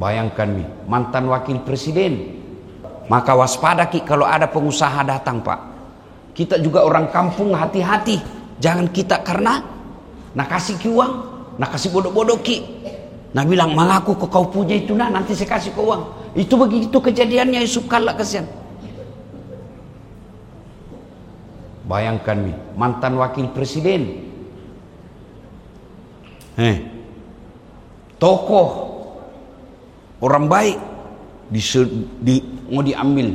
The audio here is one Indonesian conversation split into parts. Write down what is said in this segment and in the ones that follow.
Bayangkan nih, mantan wakil presiden. Maka waspada ki kalau ada pengusaha datang pak. Kita juga orang kampung hati-hati. Jangan kita karena nak kasih ki uang, nak kasih bodoh-bodoh ki. Nah bilang mengaku kok kau punya itu nah nanti saya kasih kau uang. Itu begitu kejadiannya Yusuf kalah kasihan. Bayangkan nih, mantan wakil presiden. Eh, tokoh orang baik di, di, mau diambil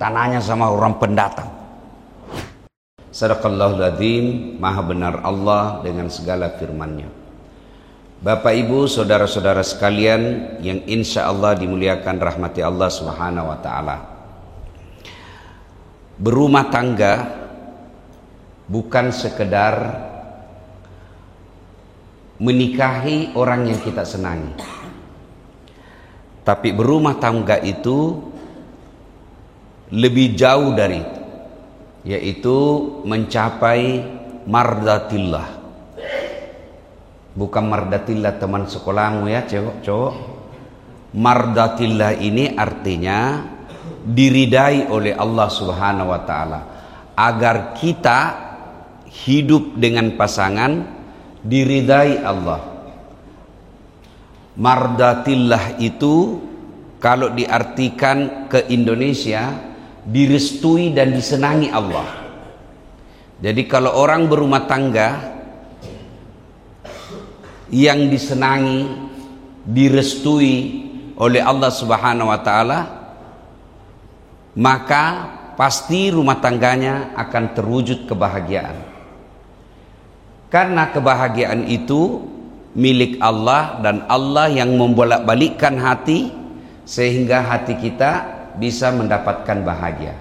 tanahnya sama orang pendatang. Sadaqallahu ladzim, maha benar Allah dengan segala firman-Nya. Bapak Ibu, saudara-saudara sekalian yang insya Allah dimuliakan rahmati Allah Subhanahu wa taala. Berumah tangga bukan sekedar menikahi orang yang kita senangi. Tapi berumah tangga itu lebih jauh dari itu, yaitu mencapai mardatillah. Bukan mardatillah teman sekolahmu ya cowok cowok. Mardatillah ini artinya diridai oleh Allah Subhanahu wa taala agar kita hidup dengan pasangan diridai Allah. Mardatillah itu kalau diartikan ke Indonesia direstui dan disenangi Allah. Jadi kalau orang berumah tangga yang disenangi, direstui oleh Allah Subhanahu wa taala, maka pasti rumah tangganya akan terwujud kebahagiaan. Karena kebahagiaan itu milik Allah dan Allah yang membolak-balikkan hati sehingga hati kita bisa mendapatkan bahagia.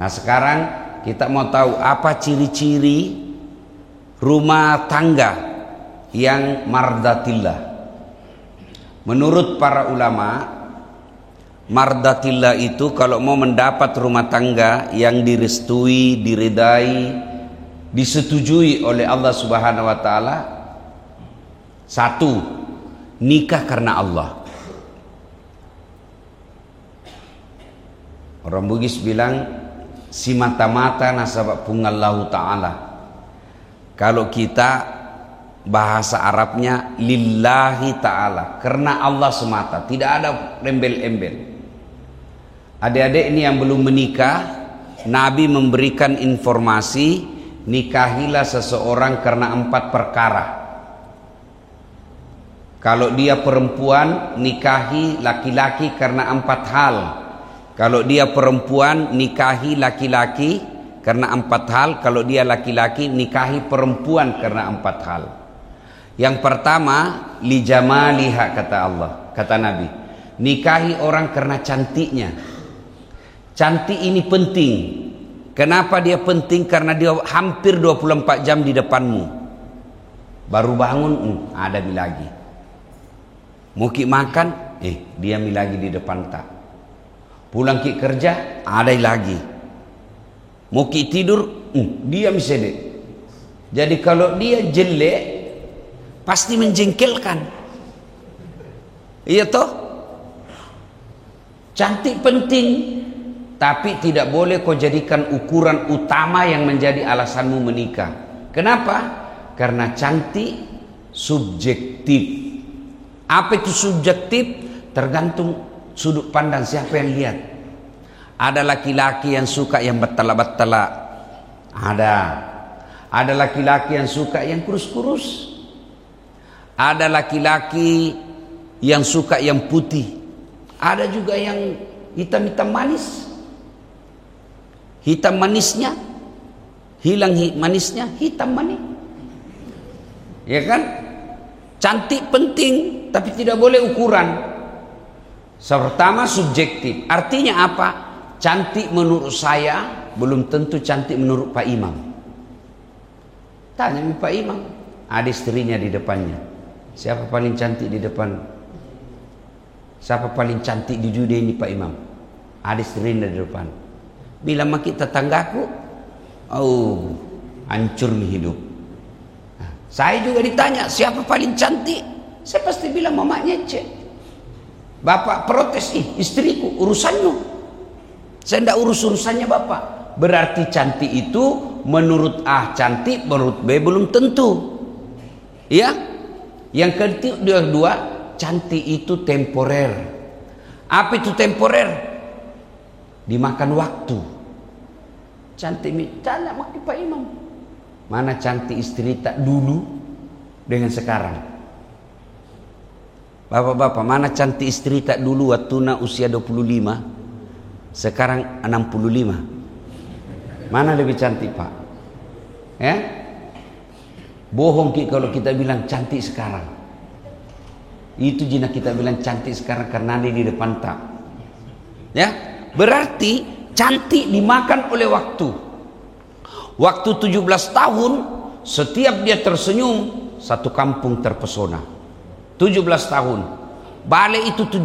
Nah, sekarang kita mau tahu apa ciri-ciri rumah tangga yang mardatillah. Menurut para ulama, mardatillah itu kalau mau mendapat rumah tangga yang direstui, diridai, disetujui oleh Allah Subhanahu wa taala satu nikah karena Allah. Orang Bugis bilang si mata-mata nasabak pungallahu taala. Kalau kita bahasa Arabnya lillahi taala karena Allah semata. Tidak ada embel-embel adik-adik ini yang belum menikah Nabi memberikan informasi nikahilah seseorang karena empat perkara. Kalau dia perempuan, nikahi laki-laki karena empat hal. Kalau dia perempuan, nikahi laki-laki karena empat hal. Kalau dia laki-laki, nikahi perempuan karena empat hal. Yang pertama, lijamaliha kata Allah, kata Nabi. Nikahi orang karena cantiknya. Cantik ini penting Kenapa dia penting? Karena dia hampir 24 jam di depanmu. Baru bangun, hmm, ada lagi. Mau ki makan, eh dia mi lagi di depan tak. Pulang ki kerja, ada lagi. Mau ki tidur, hmm, dia mi sedek. Jadi kalau dia jelek, pasti menjengkelkan. Iya toh? Cantik penting, tapi tidak boleh kau jadikan ukuran utama yang menjadi alasanmu menikah. Kenapa? Karena cantik subjektif. Apa itu subjektif? Tergantung sudut pandang siapa yang lihat. Ada laki-laki yang suka yang betala-betala. Ada. Ada laki-laki yang suka yang kurus-kurus. Ada laki-laki yang suka yang putih. Ada juga yang hitam-hitam manis. Hitam manisnya hilang hi manisnya hitam manis. Ya kan? Cantik penting tapi tidak boleh ukuran. Pertama subjektif. Artinya apa? Cantik menurut saya belum tentu cantik menurut Pak Imam. Tanya Pak Imam, ada istrinya di depannya. Siapa paling cantik di depan? Siapa paling cantik di dunia ini Pak Imam? Ada istrinya di depan. Bila maki tetanggaku, oh, hancur nih hidup. Saya juga ditanya, siapa paling cantik? Saya pasti bilang mamanya cek. Bapak protes, ih istriku urusanmu. Saya tidak urus urusannya bapak. Berarti cantik itu menurut A cantik, menurut B belum tentu. Ya? Yang ketiga dua, cantik itu temporer. Apa itu temporer? Dimakan waktu. Cantik tanya makin Pak Imam. Mana cantik istri tak dulu dengan sekarang? Bapak-bapak, mana cantik istri tak dulu waktu nak usia 25? Sekarang 65. Mana lebih cantik, Pak? Ya? Bohong ki kalau kita bilang cantik sekarang. Itu jina kita bilang cantik sekarang karena dia di depan tak. Ya? Berarti cantik dimakan oleh waktu. Waktu 17 tahun, setiap dia tersenyum, satu kampung terpesona. 17 tahun. Balik itu 17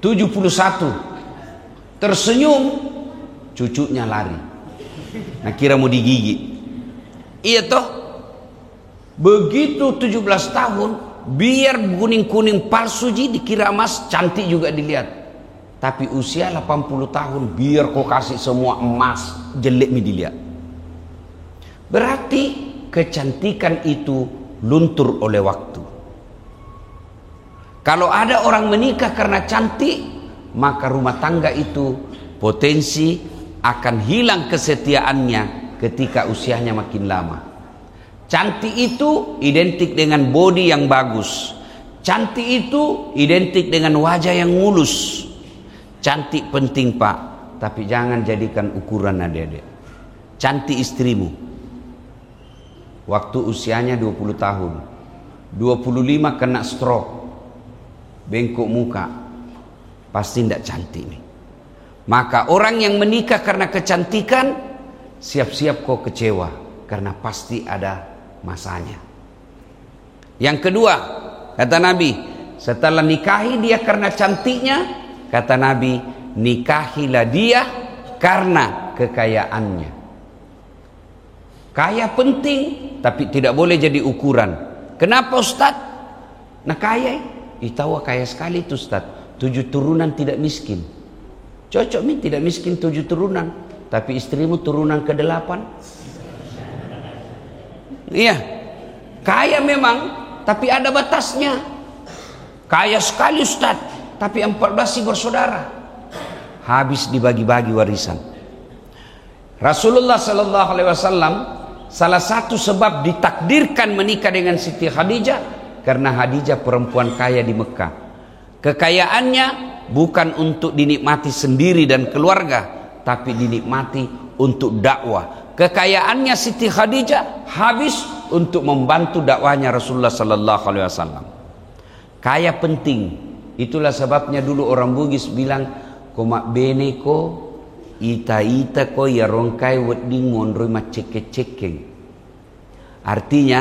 71 tersenyum cucunya lari. Nah kira mau digigit. Iya toh? Begitu 17 tahun biar kuning-kuning palsu ji dikira emas cantik juga dilihat. Tapi usia 80 tahun biar kau kasih semua emas jelek mi dilihat. Berarti kecantikan itu luntur oleh waktu. Kalau ada orang menikah karena cantik, maka rumah tangga itu potensi akan hilang kesetiaannya ketika usianya makin lama. Cantik itu identik dengan body yang bagus. Cantik itu identik dengan wajah yang mulus. Cantik penting pak, tapi jangan jadikan ukuran adik-adik. Cantik istrimu, waktu usianya 20 tahun. 25 kena stroke. Bengkok muka. Pasti tidak cantik nih maka orang yang menikah karena kecantikan siap-siap kau kecewa karena pasti ada masanya. Yang kedua kata Nabi setelah nikahi dia karena cantiknya kata Nabi nikahilah dia karena kekayaannya kaya penting tapi tidak boleh jadi ukuran. Kenapa Ustaz? Nah kaya, ih tahu kaya sekali itu Ustaz. Tujuh turunan tidak miskin. Cocok mi tidak miskin tujuh turunan, tapi istrimu turunan ke delapan. Iya, kaya memang, tapi ada batasnya. Kaya sekali Ustaz, tapi empat belas si bersaudara. Habis dibagi-bagi warisan. Rasulullah Sallallahu Alaihi Wasallam Salah satu sebab ditakdirkan menikah dengan Siti Khadijah karena Khadijah perempuan kaya di Mekah. Kekayaannya bukan untuk dinikmati sendiri dan keluarga, tapi dinikmati untuk dakwah. Kekayaannya Siti Khadijah habis untuk membantu dakwahnya Rasulullah sallallahu alaihi wasallam. Kaya penting. Itulah sebabnya dulu orang Bugis bilang, "Koma bene ko ita-ita ko ya rongkai wedding mondroi maceke-cekeng. Artinya,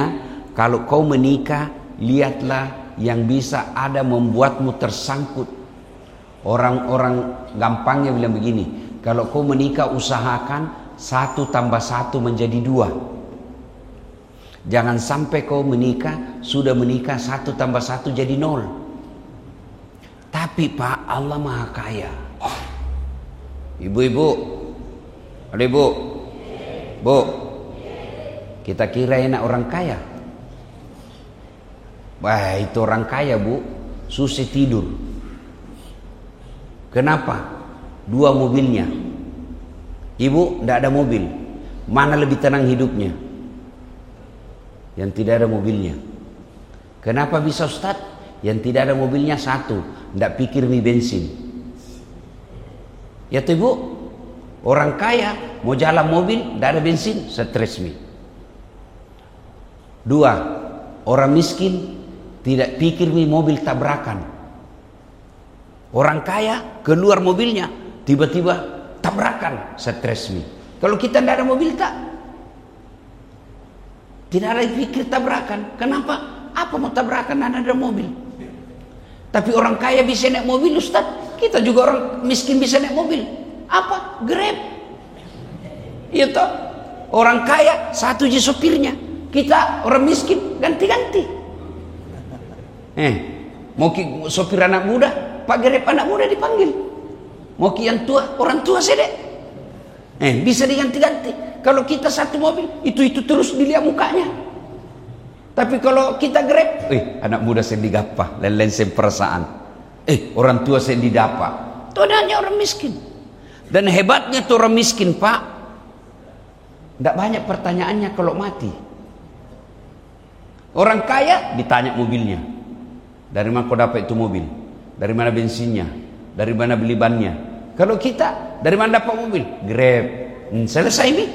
kalau kau menikah, lihatlah yang bisa ada membuatmu tersangkut. Orang-orang gampangnya bilang begini, kalau kau menikah usahakan satu tambah satu menjadi dua. Jangan sampai kau menikah, sudah menikah satu tambah satu jadi nol. Tapi Pak Allah Maha Kaya. Ibu-ibu, ada ibu, bu, kita kira enak orang kaya. Wah itu orang kaya bu, susah tidur. Kenapa? Dua mobilnya. Ibu tidak ada mobil. Mana lebih tenang hidupnya? Yang tidak ada mobilnya. Kenapa bisa Ustaz? Yang tidak ada mobilnya satu, tidak pikir mie bensin. Ya tuh ibu, orang kaya mau jalan mobil, tidak ada bensin, stres mi. Dua, orang miskin tidak pikir mi mobil tabrakan. Orang kaya keluar mobilnya, tiba-tiba tabrakan, stres mi. Kalau kita tidak ada mobil tak, tidak ada pikir tabrakan. Kenapa? Apa mau tabrakan? Tidak ada mobil. Tapi orang kaya bisa naik mobil Ustaz. Kita juga orang miskin bisa naik mobil. Apa? Grab. Iya orang kaya satu je sopirnya. Kita orang miskin ganti-ganti. Eh, Mau sopir anak muda, Pak Grab anak muda dipanggil. Mau yang tua, orang tua sedek. Eh, bisa diganti-ganti. Kalau kita satu mobil, itu-itu terus dilihat mukanya. Tapi kalau kita Grab, eh, anak muda digapa, lain-lain saya perasaan. Eh, orang tua saya didapa. Itu hanya orang miskin. Dan hebatnya tuh orang miskin, Pak. Tidak banyak pertanyaannya kalau mati. Orang kaya ditanya mobilnya. Dari mana kau dapat itu mobil? Dari mana bensinnya? Dari mana beli bannya? Kalau kita, dari mana dapat mobil? Grab. Hmm, selesai ini.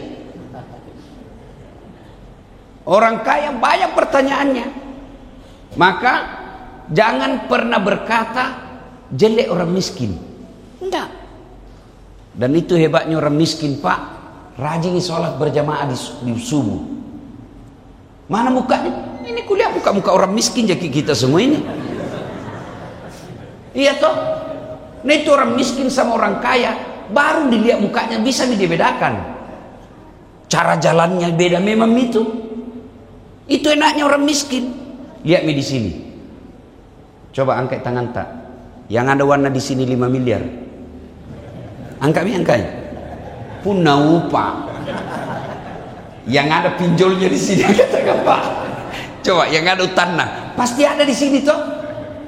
Orang kaya banyak pertanyaannya. Maka jangan pernah berkata jelek orang miskin. Enggak. Dan itu hebatnya orang miskin, Pak. Rajin sholat berjamaah di, di subuh. Mana mukanya? Ini kuliah muka-muka orang miskin jadi kita semua ini. Iya toh? Nah itu orang miskin sama orang kaya baru dilihat mukanya bisa dibedakan. Cara jalannya beda memang itu. Itu enaknya orang miskin. Lihat di sini. Coba angkat tangan tak. Yang ada warna di sini 5 miliar. Angkat mi angkat. Punna upa. Yang ada pinjolnya di sini katakan Pak. Coba yang ada tanah, pasti ada di sini toh.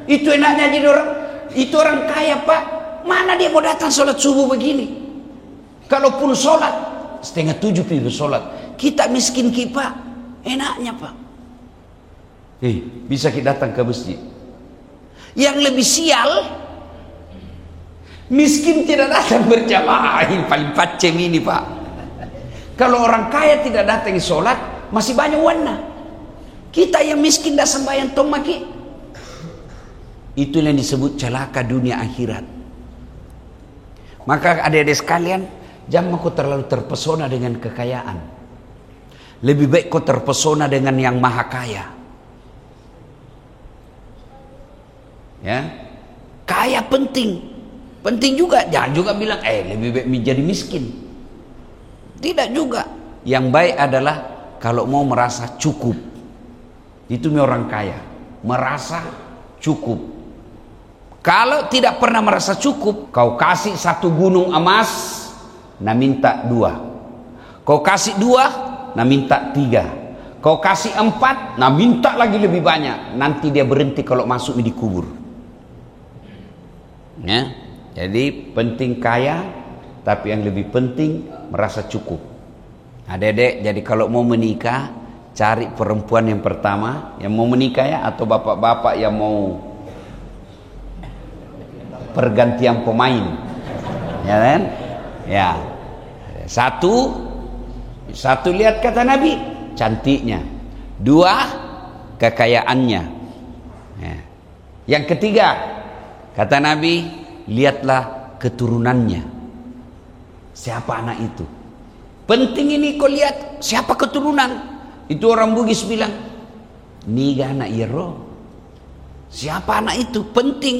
Itu enaknya jadi orang, itu orang kaya pak. Mana dia mau datang sholat subuh begini? Kalaupun sholat setengah tujuh pilih sholat, kita miskin kita, enaknya pak. Eh, bisa kita datang ke masjid. Yang lebih sial, miskin tidak datang berjamaah. Ini paling pacem ini pak. Kalau orang kaya tidak datang sholat, masih banyak warna. Kita yang miskin dah sembahyang tong maki. Itu yang disebut celaka dunia akhirat. Maka adik-adik sekalian, jangan kau terlalu terpesona dengan kekayaan. Lebih baik kau terpesona dengan yang maha kaya. Ya, kaya penting, penting juga. Jangan juga bilang, eh lebih baik menjadi miskin. Tidak juga. Yang baik adalah kalau mau merasa cukup. Itu orang kaya, merasa cukup. Kalau tidak pernah merasa cukup, kau kasih satu gunung emas, nah minta dua. Kau kasih dua, nah minta tiga. Kau kasih empat, nah minta lagi lebih banyak. Nanti dia berhenti kalau masuk di kubur. Ya, jadi penting kaya, tapi yang lebih penting merasa cukup. Nah, dedek, jadi kalau mau menikah, cari perempuan yang pertama yang mau menikah ya atau bapak-bapak yang mau pergantian pemain. Ya kan? Ya. Satu satu lihat kata Nabi cantiknya. Dua kekayaannya. Ya. yang ketiga kata Nabi lihatlah keturunannya siapa anak itu penting ini kau lihat siapa keturunan itu orang Bugis bilang, niga anak Iro. Siapa anak itu? Penting.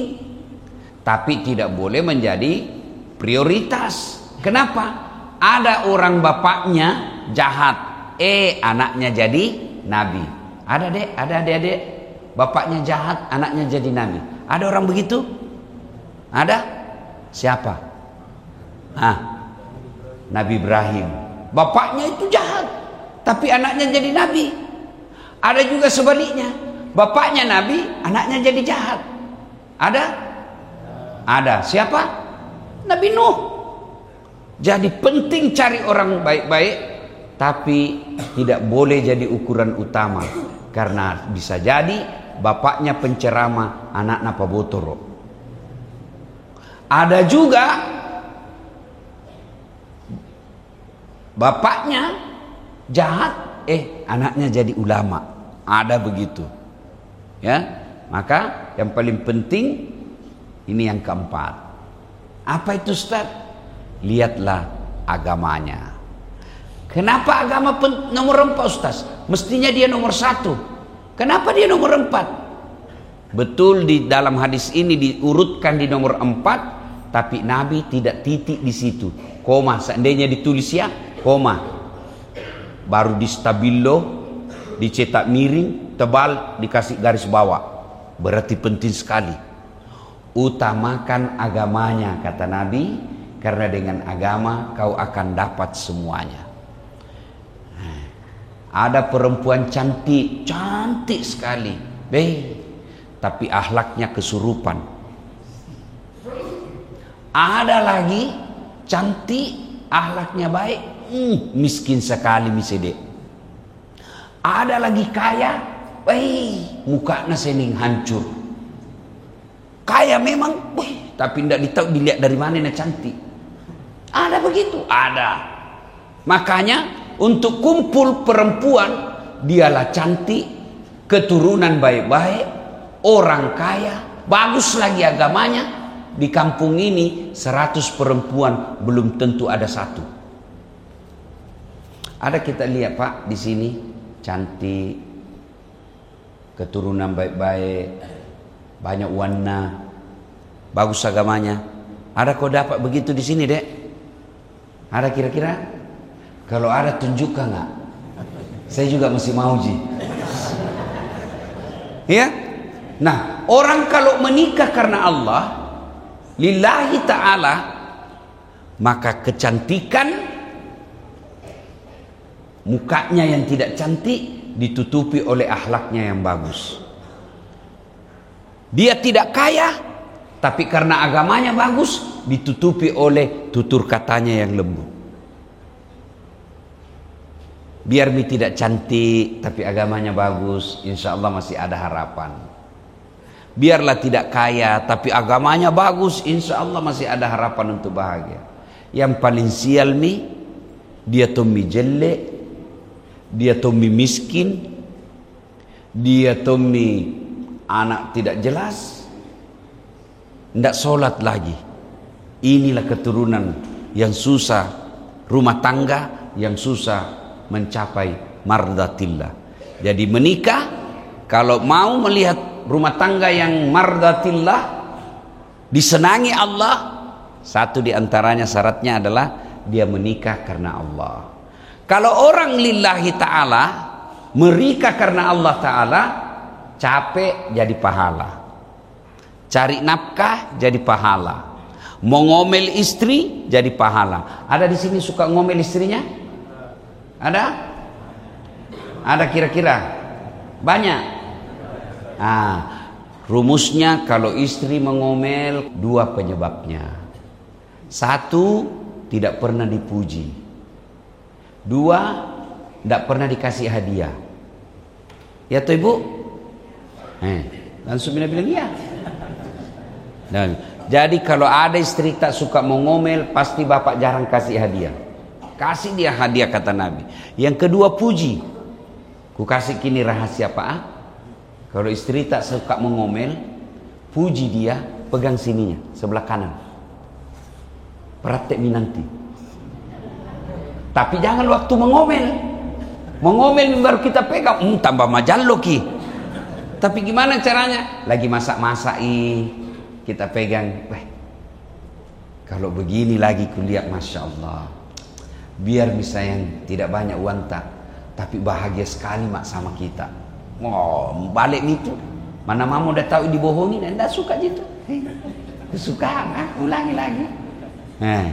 Tapi tidak boleh menjadi prioritas. Kenapa? Ada orang bapaknya jahat. Eh anaknya jadi nabi. Ada dek, ada adik-adik. Bapaknya jahat, anaknya jadi nabi. Ada orang begitu? Ada? Siapa? Ah, Nabi Ibrahim. Bapaknya itu jahat tapi anaknya jadi nabi. Ada juga sebaliknya. Bapaknya nabi, anaknya jadi jahat. Ada? Ada. Siapa? Nabi Nuh. Jadi penting cari orang baik-baik, tapi tidak boleh jadi ukuran utama. Karena bisa jadi bapaknya penceramah, anak napa botoro. Ada juga bapaknya jahat eh anaknya jadi ulama. Ada begitu ya. Maka yang paling penting ini yang keempat. Apa itu Ustaz? Lihatlah agamanya. Kenapa agama nomor empat Ustaz? Mestinya dia nomor satu. Kenapa dia nomor empat? Betul di dalam hadis ini diurutkan di nomor empat tapi Nabi tidak titik di situ. Koma seandainya ditulis ya koma. Baru di stabilo dicetak miring tebal dikasih garis bawah. Berarti penting sekali. Utamakan agamanya kata Nabi karena dengan agama kau akan dapat semuanya. Ada perempuan cantik cantik sekali. Beh, tapi ahlaknya kesurupan ada lagi cantik ahlaknya baik hmm, miskin sekali misede ada lagi kaya baik mukanya sening hancur Kaya memang, wih, tapi tidak ditahu dilihat dari mana ini cantik. Ada begitu, ada. Makanya untuk kumpul perempuan dialah cantik, keturunan baik-baik, orang kaya, bagus lagi agamanya. Di kampung ini 100 perempuan belum tentu ada satu. Ada kita lihat Pak di sini cantik, keturunan baik-baik, banyak warna, bagus agamanya. Ada kau dapat begitu di sini, Dek? Ada kira-kira? Kalau ada tunjukkan nggak? Saya juga masih mau ji. Ya? Nah, orang kalau menikah karena Allah, lillahi ta'ala, maka kecantikan mukanya yang tidak cantik ditutupi oleh akhlaknya yang bagus. Dia tidak kaya, tapi karena agamanya bagus, ditutupi oleh tutur katanya yang lembut. Biar mi tidak cantik, tapi agamanya bagus, insya Allah masih ada harapan. Biarlah tidak kaya, tapi agamanya bagus, insya Allah masih ada harapan untuk bahagia. Yang paling sial mi, dia tommi jelek, dia tommi miskin, dia tommi anak tidak jelas tidak sholat lagi inilah keturunan yang susah rumah tangga yang susah mencapai mardatillah jadi menikah kalau mau melihat rumah tangga yang mardatillah disenangi Allah satu di antaranya syaratnya adalah dia menikah karena Allah. Kalau orang lillahi ta'ala menikah karena Allah ta'ala capek jadi pahala. Cari nafkah jadi pahala. Mau ngomel istri jadi pahala. Ada di sini suka ngomel istrinya? Ada? Ada kira-kira? Banyak ah rumusnya kalau istri mengomel dua penyebabnya satu tidak pernah dipuji dua tidak pernah dikasih hadiah ya tuh ibu Eh, langsung Mina bilang iya. Dan jadi kalau ada istri tak suka mau ngomel, pasti bapak jarang kasih hadiah. Kasih dia hadiah kata Nabi. Yang kedua puji. Ku kasih kini rahasia apa? Ah? Kalau istri tak suka mengomel, puji dia, pegang sininya, sebelah kanan. Praktek nanti. Tapi jangan waktu mengomel. Mengomel baru kita pegang, hmm, tambah majallo ki. Tapi gimana caranya? Lagi masak-masak kita pegang. Weh, kalau begini lagi kulihat Masya Allah. Biar misalnya tidak banyak uang tak. Tapi bahagia sekali mak sama kita. Oh, balik itu. Mana mama udah tahu dibohongin, anda suka gitu. Kesukaan, ah, ulangi lagi. Eh,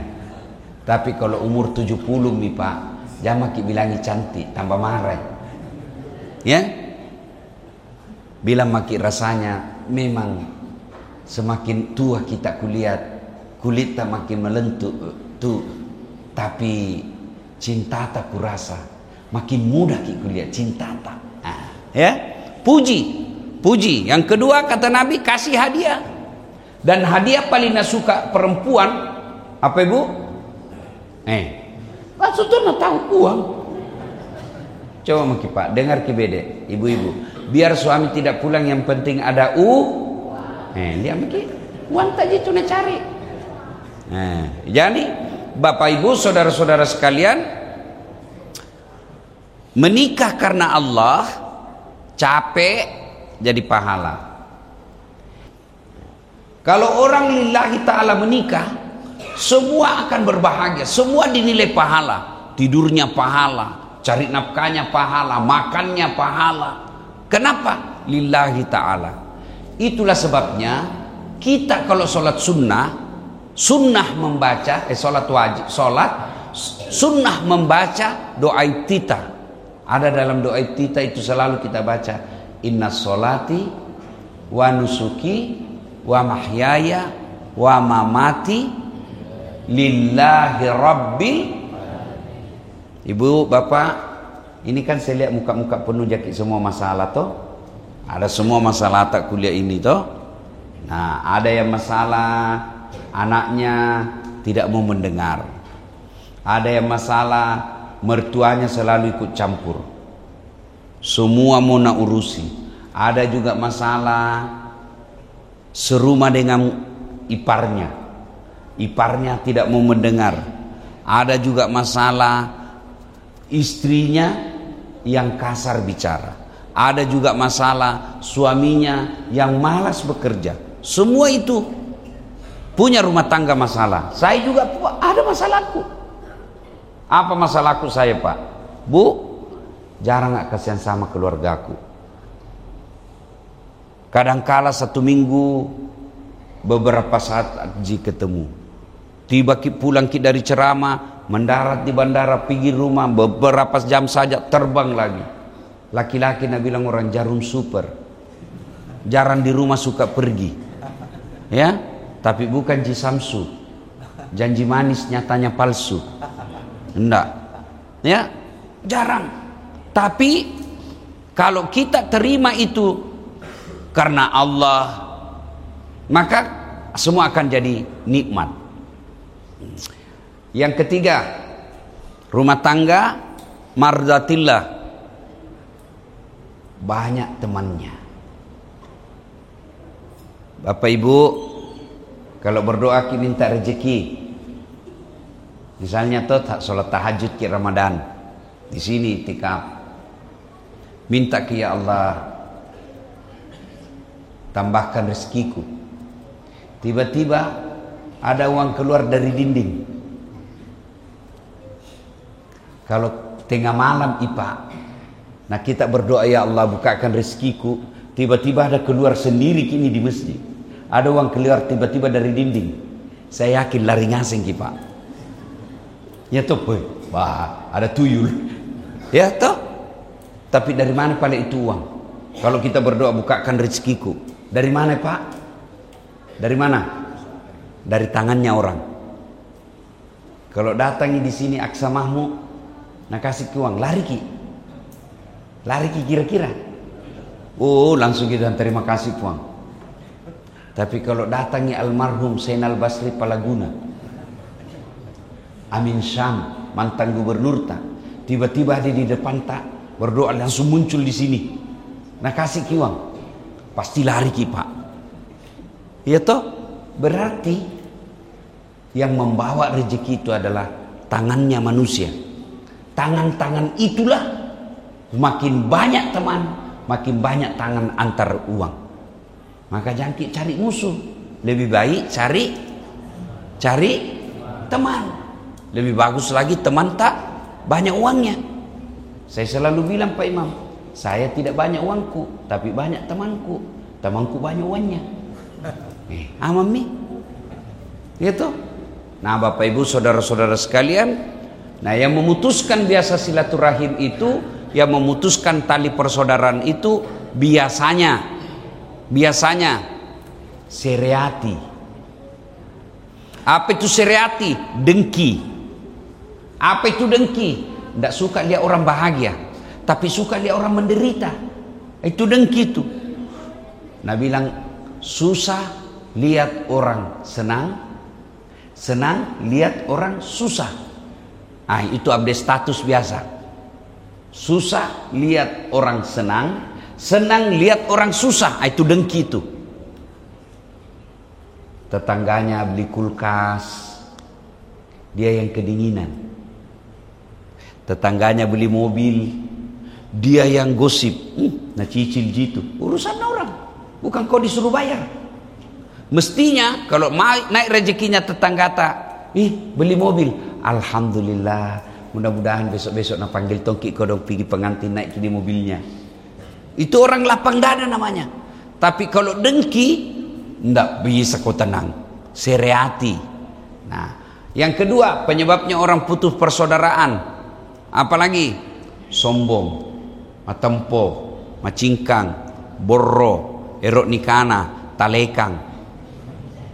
tapi kalau umur 70 nih pak, jangan maki bilangi cantik, tambah marah. Ya? Bila makin rasanya memang semakin tua kita kulihat kulit tak makin melentur tu tapi cinta tak kurasa makin mudah kita kulihat cinta tak ya puji. Puji. Yang kedua kata Nabi kasih hadiah. Dan hadiah paling suka perempuan apa ibu? Eh. Maksudnya tahu uang. Coba maki pak. Dengar kebede ibu-ibu. Biar suami tidak pulang yang penting ada u. Eh dia mikir uang tadi itu cari. Nah jadi bapak ibu saudara-saudara sekalian menikah karena Allah capek jadi pahala kalau orang lillahi ta'ala menikah semua akan berbahagia semua dinilai pahala tidurnya pahala cari nafkahnya pahala makannya pahala Kenapa? Lillahi ta'ala. itulah sebabnya kita kalau sholat sunnah sunnah membaca eh sholat wajib sholat sunnah membaca doa tita ada dalam doa tita itu selalu kita baca inna sholati wa nusuki wa mahyaya wa mamati lillahi rabbil Ibu, Bapak, ini kan saya lihat muka-muka penuh jakit semua masalah toh. Ada semua masalah tak kuliah ini toh. Nah, ada yang masalah anaknya tidak mau mendengar. Ada yang masalah mertuanya selalu ikut campur. Semua mau nak urusi. Ada juga masalah serumah dengan iparnya. Iparnya tidak mau mendengar. Ada juga masalah istrinya yang kasar bicara. Ada juga masalah suaminya yang malas bekerja. Semua itu punya rumah tangga masalah. Saya juga ada masalahku. Apa masalahku saya pak? Bu, jarang nggak kasihan sama keluargaku. Kadangkala satu minggu beberapa saat Ji ketemu. Tiba pulang kita dari ceramah, mendarat di bandara pergi rumah beberapa jam saja terbang lagi laki-laki nak bilang orang jarum super jarang di rumah suka pergi ya tapi bukan Samsu janji manis nyatanya palsu enggak ya jarang tapi kalau kita terima itu karena Allah maka semua akan jadi nikmat yang ketiga, rumah tangga marzatillah. Banyak temannya. Bapak Ibu, kalau berdoa kita minta rezeki. Misalnya tuh sholat tahajud ke Ramadan. Di sini tikap. Minta ke ya Allah tambahkan rezekiku. Tiba-tiba ada uang keluar dari dinding. Kalau tengah malam IPA, nah kita berdoa ya Allah bukakan rezekiku, tiba-tiba ada keluar sendiri kini di masjid. Ada uang keluar tiba-tiba dari dinding. Saya yakin lari ngasing Pak. Ya toh, boy. Wah, ada tuyul. Ya toh. Tapi dari mana paling itu uang? Kalau kita berdoa bukakan rezekiku. Dari mana Pak? Dari mana? Dari tangannya orang. Kalau datangi di sini Aksa Mahmud, Nah kasih uang, lari ki. Lari ki kira-kira. Oh langsung kita terima kasih uang. Tapi kalau datangi almarhum Sainal Basri Palaguna. Amin Syam, mantan gubernur tak. Tiba-tiba ada di depan tak. Berdoa langsung muncul di sini. Nah kasih uang. Pasti lari ki pak. Ya toh? Berarti yang membawa rezeki itu adalah tangannya manusia. Tangan-tangan itulah makin banyak teman, makin banyak tangan antar uang. Maka jangan cari musuh. Lebih baik cari cari teman. Lebih bagus lagi teman tak banyak uangnya. Saya selalu bilang Pak Imam, saya tidak banyak uangku, tapi banyak temanku. Temanku banyak uangnya. Eh, amam nih. Gitu. Nah, Bapak Ibu, saudara-saudara sekalian, Nah yang memutuskan biasa silaturahim itu Yang memutuskan tali persaudaraan itu Biasanya Biasanya Seriati Apa itu seriati? Dengki Apa itu dengki? Tidak suka lihat orang bahagia Tapi suka lihat orang menderita Itu dengki itu Nah bilang Susah lihat orang senang Senang lihat orang susah Ah itu update status biasa. Susah lihat orang senang, senang lihat orang susah. Ah, itu dengki itu. Tetangganya beli kulkas, dia yang kedinginan. Tetangganya beli mobil, dia yang gosip. Hmm, nah cicil gitu. Urusan orang, bukan kau disuruh bayar. Mestinya kalau naik rezekinya tetangga tak, ih beli mobil, Alhamdulillah mudah-mudahan besok-besok nak panggil tongki kau dong pergi pengantin naik di mobilnya itu orang lapang dada namanya Tapi kalau dengki, tidak bisa kau tenang. Sereati. Nah, yang kedua penyebabnya orang putus persaudaraan. Apalagi sombong, matempo, macingkang, borro, erok nikana, talekang.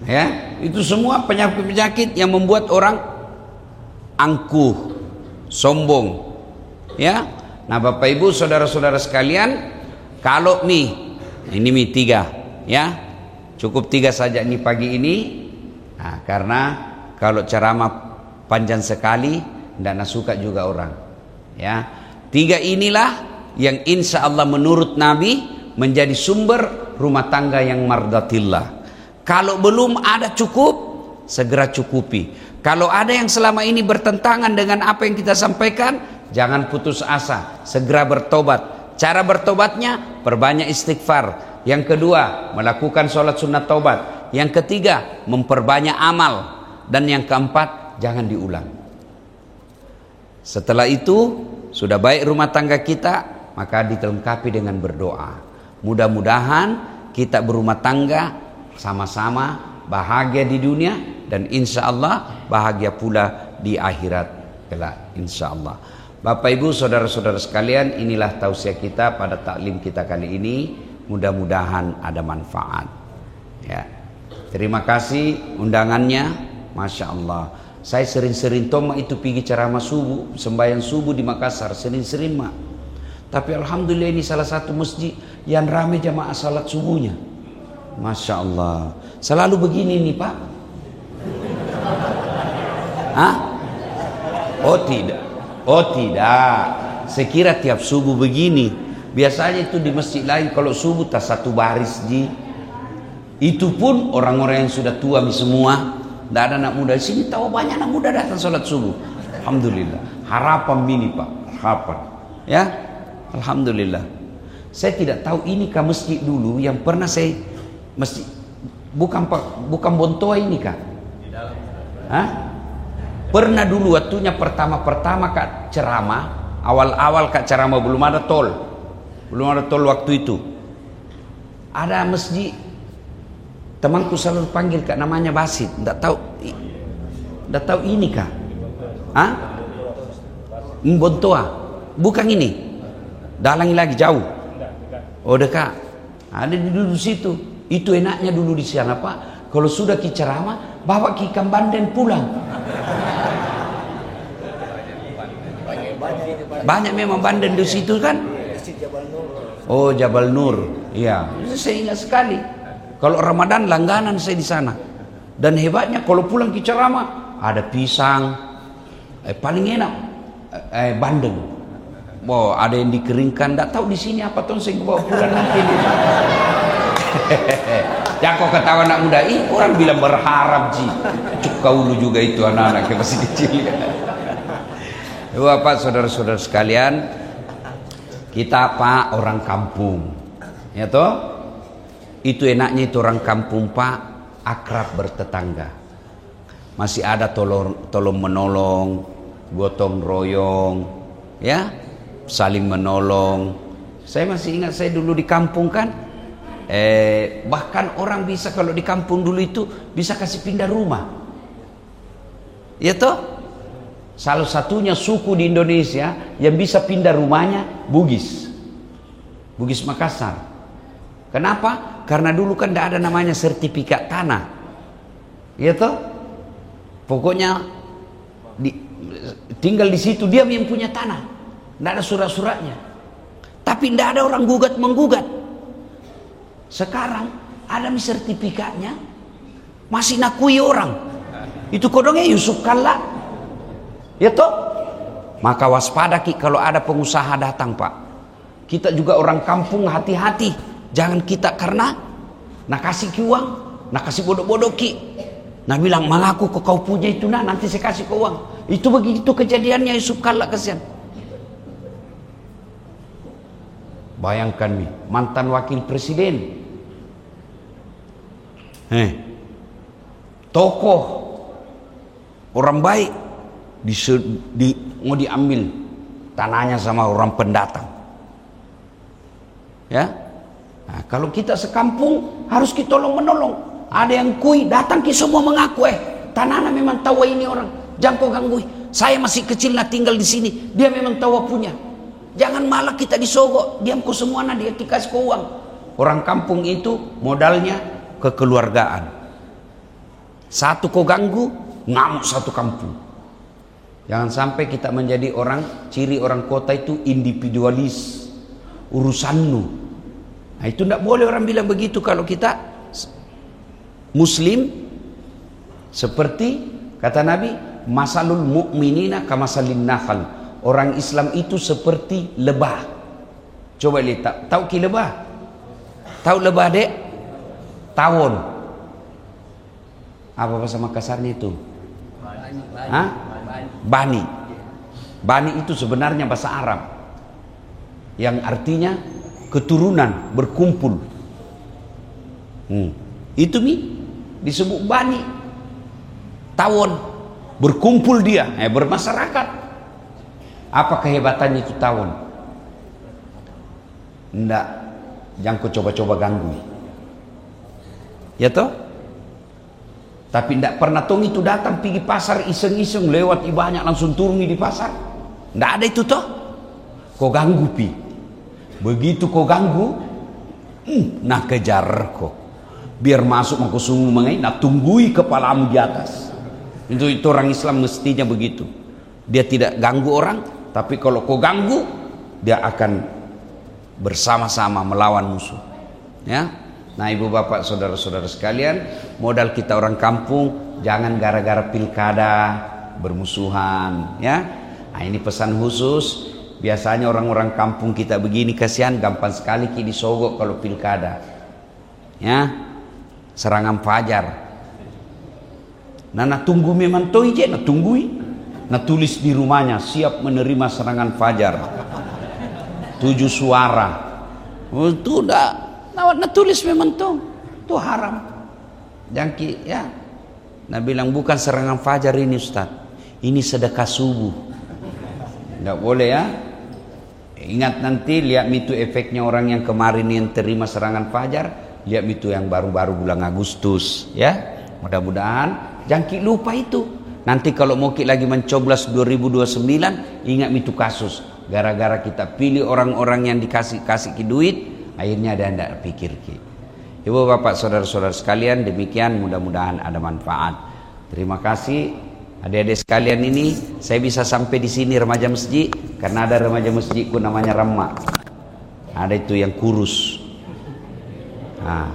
Ya, itu semua penyakit-penyakit yang membuat orang angkuh, sombong. Ya. Nah, Bapak Ibu, saudara-saudara sekalian, kalau nih ini mi tiga, ya. Cukup tiga saja nih pagi ini. Nah, karena kalau ceramah panjang sekali, tidak suka juga orang. Ya. Tiga inilah yang insya Allah menurut Nabi menjadi sumber rumah tangga yang mardatillah. Kalau belum ada cukup, segera cukupi. Kalau ada yang selama ini bertentangan dengan apa yang kita sampaikan, jangan putus asa, segera bertobat. Cara bertobatnya perbanyak istighfar. Yang kedua, melakukan sholat sunat tobat. Yang ketiga, memperbanyak amal. Dan yang keempat, jangan diulang. Setelah itu, sudah baik rumah tangga kita, maka dilengkapi dengan berdoa. Mudah-mudahan kita berumah tangga sama-sama bahagia di dunia dan insya Allah bahagia pula di akhirat kelak insya Allah. Bapak Ibu saudara-saudara sekalian inilah tausiah kita pada taklim kita kali ini. Mudah-mudahan ada manfaat. Ya. Terima kasih undangannya. Masya Allah saya sering-sering toma itu pergi ceramah subuh sembahyang subuh di Makassar sering-sering mak. Tapi Alhamdulillah ini salah satu masjid yang ramai jamaah salat subuhnya. Masya Allah. Selalu begini nih Pak. Hah? Oh tidak. Oh tidak, sekira tiap subuh begini. Biasanya itu di masjid lain. Kalau subuh tak satu baris ji. Itu pun orang-orang yang sudah tua semua, tidak ada anak muda di sini. Tahu banyak anak muda datang sholat subuh. Alhamdulillah. Harapan mini pak, harapan. Ya, Alhamdulillah. Saya tidak tahu ini kah masjid dulu yang pernah saya masjid bukan pak bukan Bontoa ini kah? Hah? Pernah dulu waktunya pertama-pertama kak ceramah, awal-awal kak ceramah belum ada tol, belum ada tol waktu itu. Ada masjid, temanku selalu panggil kak namanya Basit, tidak tahu, tidak tahu ini kak, ah? Mbontoa, bukan ini, dalangi lagi jauh. Oh dekat, ada di dulu situ. Itu enaknya dulu di sana pak. Kalau sudah ki ceramah, bawa ki ikan banden pulang. Banyak memang bandeng di situ kan? Oh Jabal Nur, iya. Saya ingat sekali. Kalau Ramadan langganan saya di sana. Dan hebatnya kalau pulang ke ceramah ada pisang, eh, paling enak eh, bandeng. Wow, ada yang dikeringkan, tidak tahu di sini apa tuh saya bawa pulang nanti. Jangan kau ketawa anak muda, ih orang bilang berharap ji. Cuk kau juga itu anak-anak yang masih kecil. Bapak saudara-saudara sekalian, kita pak orang kampung, ya toh? Itu enaknya itu orang kampung pak akrab bertetangga. Masih ada tolong tolong menolong, gotong royong, ya, saling menolong. Saya masih ingat saya dulu di kampung kan, eh, bahkan orang bisa kalau di kampung dulu itu bisa kasih pindah rumah, ya toh? Salah satunya suku di Indonesia yang bisa pindah rumahnya Bugis. Bugis Makassar. Kenapa? Karena dulu kan tidak ada namanya sertifikat tanah. Ya toh? Pokoknya di, tinggal di situ dia yang punya tanah. Tidak ada surat-suratnya. Tapi tidak ada orang gugat menggugat. Sekarang ada sertifikatnya masih nakui orang. Itu kodongnya Yusuf Kalla Ya toh? Maka waspada ki kalau ada pengusaha datang pak. Kita juga orang kampung hati-hati. Jangan kita karena nak kasih ki uang, nak kasih bodoh-bodoh ki. Nah bilang malaku kok kau punya itu nah nanti saya kasih kau uang. Itu begitu kejadiannya Yusuf kalah kesian. Bayangkan nih mantan wakil presiden. Eh, tokoh orang baik di, di, mau diambil tanahnya sama orang pendatang. Ya, Nah, kalau kita sekampung harus kita tolong menolong. Ada yang kui datang ke semua mengaku eh tanah memang tahu ini orang. Jangan kau ganggu. Saya masih kecil nak tinggal di sini. Dia memang tahu punya. Jangan malah kita disogok. Diam kau semua nah dia dikasih kau uang. Orang kampung itu modalnya kekeluargaan. Satu kau ganggu, ngamuk satu kampung. Jangan sampai kita menjadi orang, ciri orang kota itu individualis. Urusanmu. Nah itu tidak boleh orang bilang begitu kalau kita muslim seperti kata Nabi masalul mu'minina kamasalin nahal orang Islam itu seperti lebah. Coba lihat tahu ki lebah? Tahu lebah dek? Tawon. Apa bahasa Makassarnya itu? Hah? Bani. Bani itu sebenarnya bahasa Arab. Yang artinya keturunan berkumpul. Hmm. Itu mi disebut bani. Tawon berkumpul dia, eh, bermasyarakat. Apa kehebatannya itu tawon? Ndak, jangan kau coba-coba ganggu. Ya toh? Tapi tidak pernah tong itu datang pergi pasar iseng-iseng lewat banyak langsung turun di pasar. Tidak ada itu toh. Kau ganggu pi. Begitu kau ganggu, hmm, nah kejar kau. Biar masuk mau sungguh mengai, nah tunggui kepalamu di atas. Itu itu orang Islam mestinya begitu. Dia tidak ganggu orang, tapi kalau kau ganggu, dia akan bersama-sama melawan musuh. Ya, Nah ibu bapak saudara-saudara sekalian Modal kita orang kampung Jangan gara-gara pilkada Bermusuhan ya Nah ini pesan khusus Biasanya orang-orang kampung kita begini kasihan Gampang sekali kita disogok kalau pilkada Ya Serangan fajar Nah, nah tunggu memang toh je, nah tunggui. Nah tulis di rumahnya siap menerima serangan fajar. Tujuh suara. Oh, itu udah Nawat na tulis memang tuh. Itu haram. Jangki ya. Nah bilang bukan serangan fajar ini Ustaz. Ini sedekah subuh. Tidak boleh ya. Ingat nanti lihat itu efeknya orang yang kemarin yang terima serangan fajar. Lihat itu yang baru-baru bulan Agustus. Ya. Mudah-mudahan jangki lupa itu. Nanti kalau mau kita lagi mencoblos 2029 ingat itu kasus. Gara-gara kita pilih orang-orang yang dikasih kasih duit akhirnya ada tidak pikir ki ibu bapak saudara-saudara sekalian demikian mudah-mudahan ada manfaat terima kasih adik-adik sekalian ini saya bisa sampai di sini remaja masjid karena ada remaja masjidku namanya Rama ada itu yang kurus. Nah,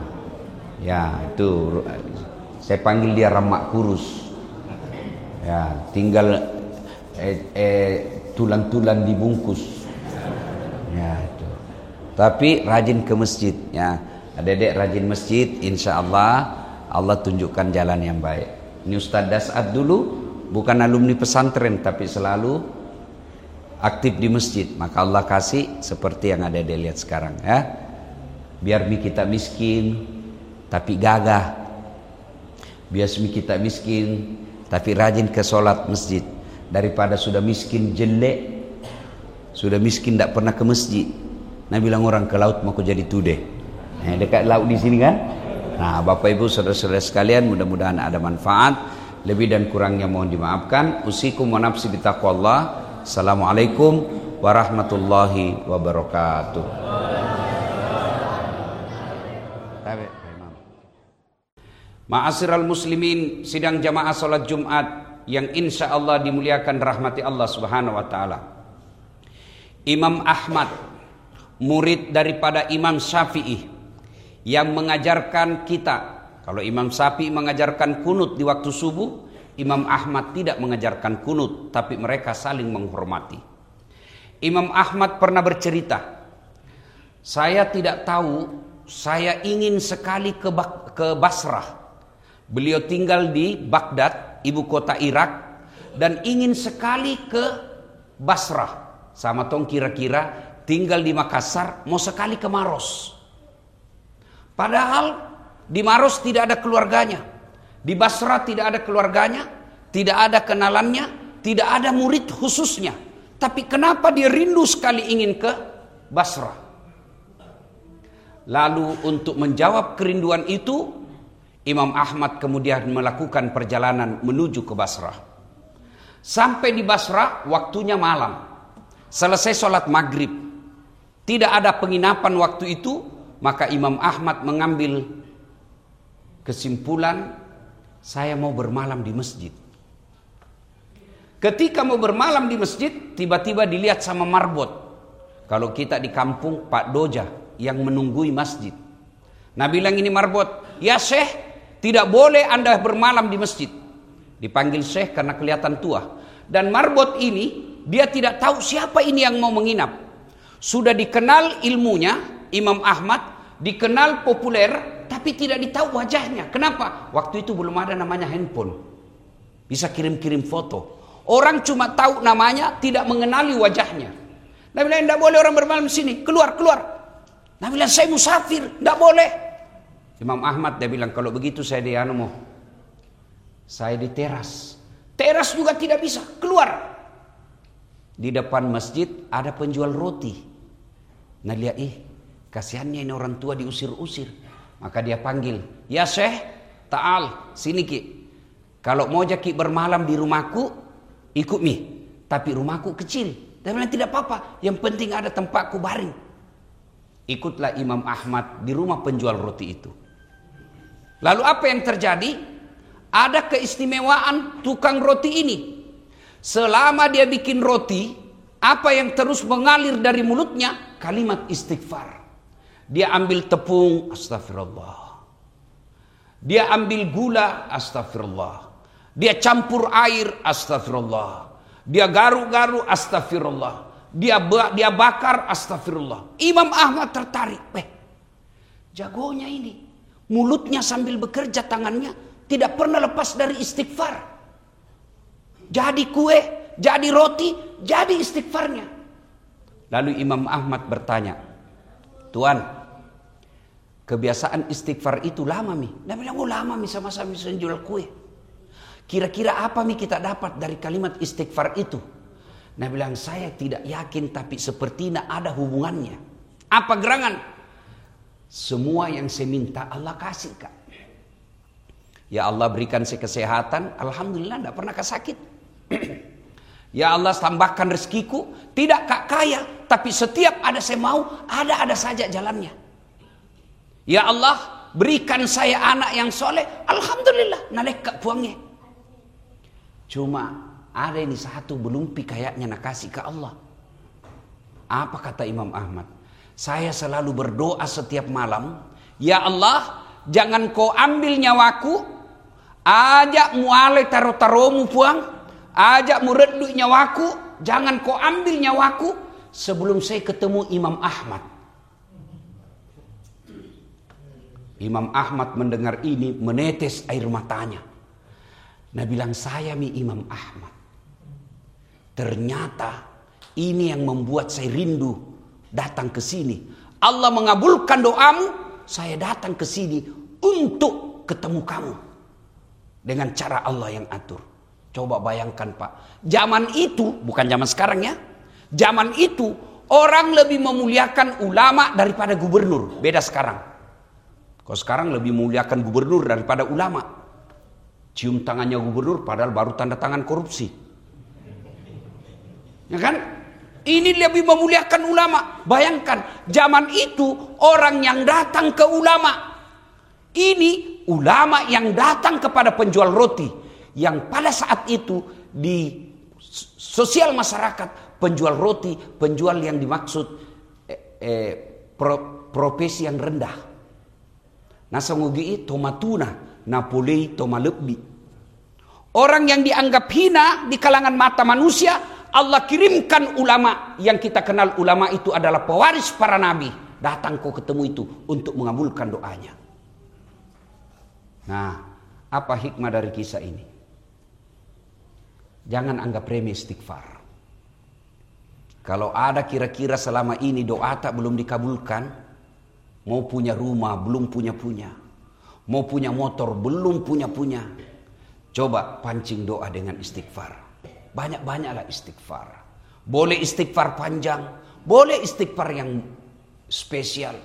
ya itu saya panggil dia Rama kurus. Ya tinggal eh, eh, tulang-tulang dibungkus. Ya tapi rajin ke masjid ya. Adik-adik rajin masjid insya Allah Allah tunjukkan jalan yang baik. Ini Ustaz Das'ad dulu bukan alumni pesantren tapi selalu aktif di masjid maka Allah kasih seperti yang ada adik lihat sekarang ya biar mi kita miskin tapi gagah biar mi kita miskin tapi rajin ke sholat masjid daripada sudah miskin jelek sudah miskin tidak pernah ke masjid Nah bilang orang ke laut mau jadi tude. Nah, dekat laut di sini kan. Nah Bapak Ibu saudara-saudara sekalian mudah-mudahan ada manfaat. Lebih dan kurangnya mohon dimaafkan. Usikum wa nafsi bitaqwallah. Assalamualaikum warahmatullahi wabarakatuh. Ma'asyiral muslimin sidang jamaah salat Jumat yang insya Allah dimuliakan rahmati Allah Subhanahu wa taala. Imam Ahmad murid daripada Imam Syafi'i yang mengajarkan kita kalau Imam Syafi'i mengajarkan kunut di waktu subuh Imam Ahmad tidak mengajarkan kunut tapi mereka saling menghormati. Imam Ahmad pernah bercerita saya tidak tahu saya ingin sekali ke, ke Basrah. Beliau tinggal di Baghdad ibu kota Irak dan ingin sekali ke Basrah. Sama tong kira-kira tinggal di Makassar mau sekali ke Maros. Padahal di Maros tidak ada keluarganya. Di Basra tidak ada keluarganya, tidak ada kenalannya, tidak ada murid khususnya. Tapi kenapa dia rindu sekali ingin ke Basra? Lalu untuk menjawab kerinduan itu, Imam Ahmad kemudian melakukan perjalanan menuju ke Basrah. Sampai di Basrah, waktunya malam. Selesai sholat maghrib. Tidak ada penginapan waktu itu, maka Imam Ahmad mengambil kesimpulan, saya mau bermalam di masjid. Ketika mau bermalam di masjid, tiba-tiba dilihat sama marbot. Kalau kita di kampung, Pak Doja, yang menunggui masjid. Nah bilang ini marbot, ya Syekh, tidak boleh anda bermalam di masjid. Dipanggil Syekh karena kelihatan tua. Dan marbot ini, dia tidak tahu siapa ini yang mau menginap. Sudah dikenal ilmunya, Imam Ahmad, dikenal populer, tapi tidak ditahu wajahnya. Kenapa? Waktu itu belum ada namanya handphone. Bisa kirim-kirim foto. Orang cuma tahu namanya, tidak mengenali wajahnya. Nabi bilang, tidak boleh orang bermalam sini. Keluar, keluar. Nabi bilang saya musafir, tidak boleh. Imam Ahmad dia bilang kalau begitu saya di anu Saya di teras. Teras juga tidak bisa, keluar. Di depan masjid ada penjual roti. Nah lihat ih, kasihannya ini orang tua diusir-usir. Maka dia panggil, ya Syekh, ta'al, sini ki. Kalau mau jaki bermalam di rumahku, ikut mi. Tapi rumahku kecil. Dia bilang tidak apa-apa, yang penting ada tempatku baring. Ikutlah Imam Ahmad di rumah penjual roti itu. Lalu apa yang terjadi? Ada keistimewaan tukang roti ini. Selama dia bikin roti, apa yang terus mengalir dari mulutnya? Kalimat istighfar. Dia ambil tepung, astagfirullah. Dia ambil gula, astagfirullah. Dia campur air, astagfirullah. Dia garu-garu, astagfirullah. Dia dia bakar astagfirullah. Imam Ahmad tertarik. Eh, jagonya ini. Mulutnya sambil bekerja tangannya. Tidak pernah lepas dari istighfar. Jadi kue, jadi roti, jadi istighfarnya. Lalu Imam Ahmad bertanya. Tuan, kebiasaan istighfar itu lama mi. Dia bilang, oh lama mi sama-sama jual kue. Kira-kira apa mi kita dapat dari kalimat istighfar itu? Nabi bilang saya tidak yakin tapi sepertinya ada hubungannya. Apa gerangan? Semua yang saya minta Allah kasih kak. Ya Allah berikan saya kesehatan. Alhamdulillah tidak pernah sakit. ya Allah tambahkan rezekiku. Tidak kak kaya. Tapi setiap ada saya mau. Ada-ada saja jalannya. Ya Allah berikan saya anak yang soleh. Alhamdulillah. Nalek kak puangnya. Cuma ada ini satu belum pi kayaknya nak kasih ke Allah. Apa kata Imam Ahmad? Saya selalu berdoa setiap malam. Ya Allah, jangan kau ambil nyawaku. Ajak muale taro-taromu puang. Ajak muredu nyawaku. Jangan kau ambil nyawaku. Sebelum saya ketemu Imam Ahmad. Imam Ahmad mendengar ini menetes air matanya. Nah bilang saya mi Imam Ahmad. Ternyata ini yang membuat saya rindu datang ke sini. Allah mengabulkan doamu, saya datang ke sini untuk ketemu kamu. Dengan cara Allah yang atur. Coba bayangkan Pak. Zaman itu, bukan zaman sekarang ya. Zaman itu orang lebih memuliakan ulama daripada gubernur. Beda sekarang. Kalau sekarang lebih memuliakan gubernur daripada ulama. Cium tangannya gubernur padahal baru tanda tangan korupsi. Ya kan? Ini lebih memuliakan ulama. Bayangkan, zaman itu orang yang datang ke ulama. Ini ulama yang datang kepada penjual roti. Yang pada saat itu di sosial masyarakat penjual roti, penjual yang dimaksud eh, eh, pro, profesi yang rendah. Nasangugi tomatuna, napolei tomalebbi. Orang yang dianggap hina di kalangan mata manusia Allah kirimkan ulama yang kita kenal ulama itu adalah pewaris para nabi. Datang kau ketemu itu untuk mengabulkan doanya. Nah, apa hikmah dari kisah ini? Jangan anggap remeh istighfar. Kalau ada kira-kira selama ini doa tak belum dikabulkan, mau punya rumah belum punya-punya, mau punya motor belum punya-punya, coba pancing doa dengan istighfar. Banyak-banyaklah istighfar. Boleh istighfar panjang, boleh istighfar yang spesial.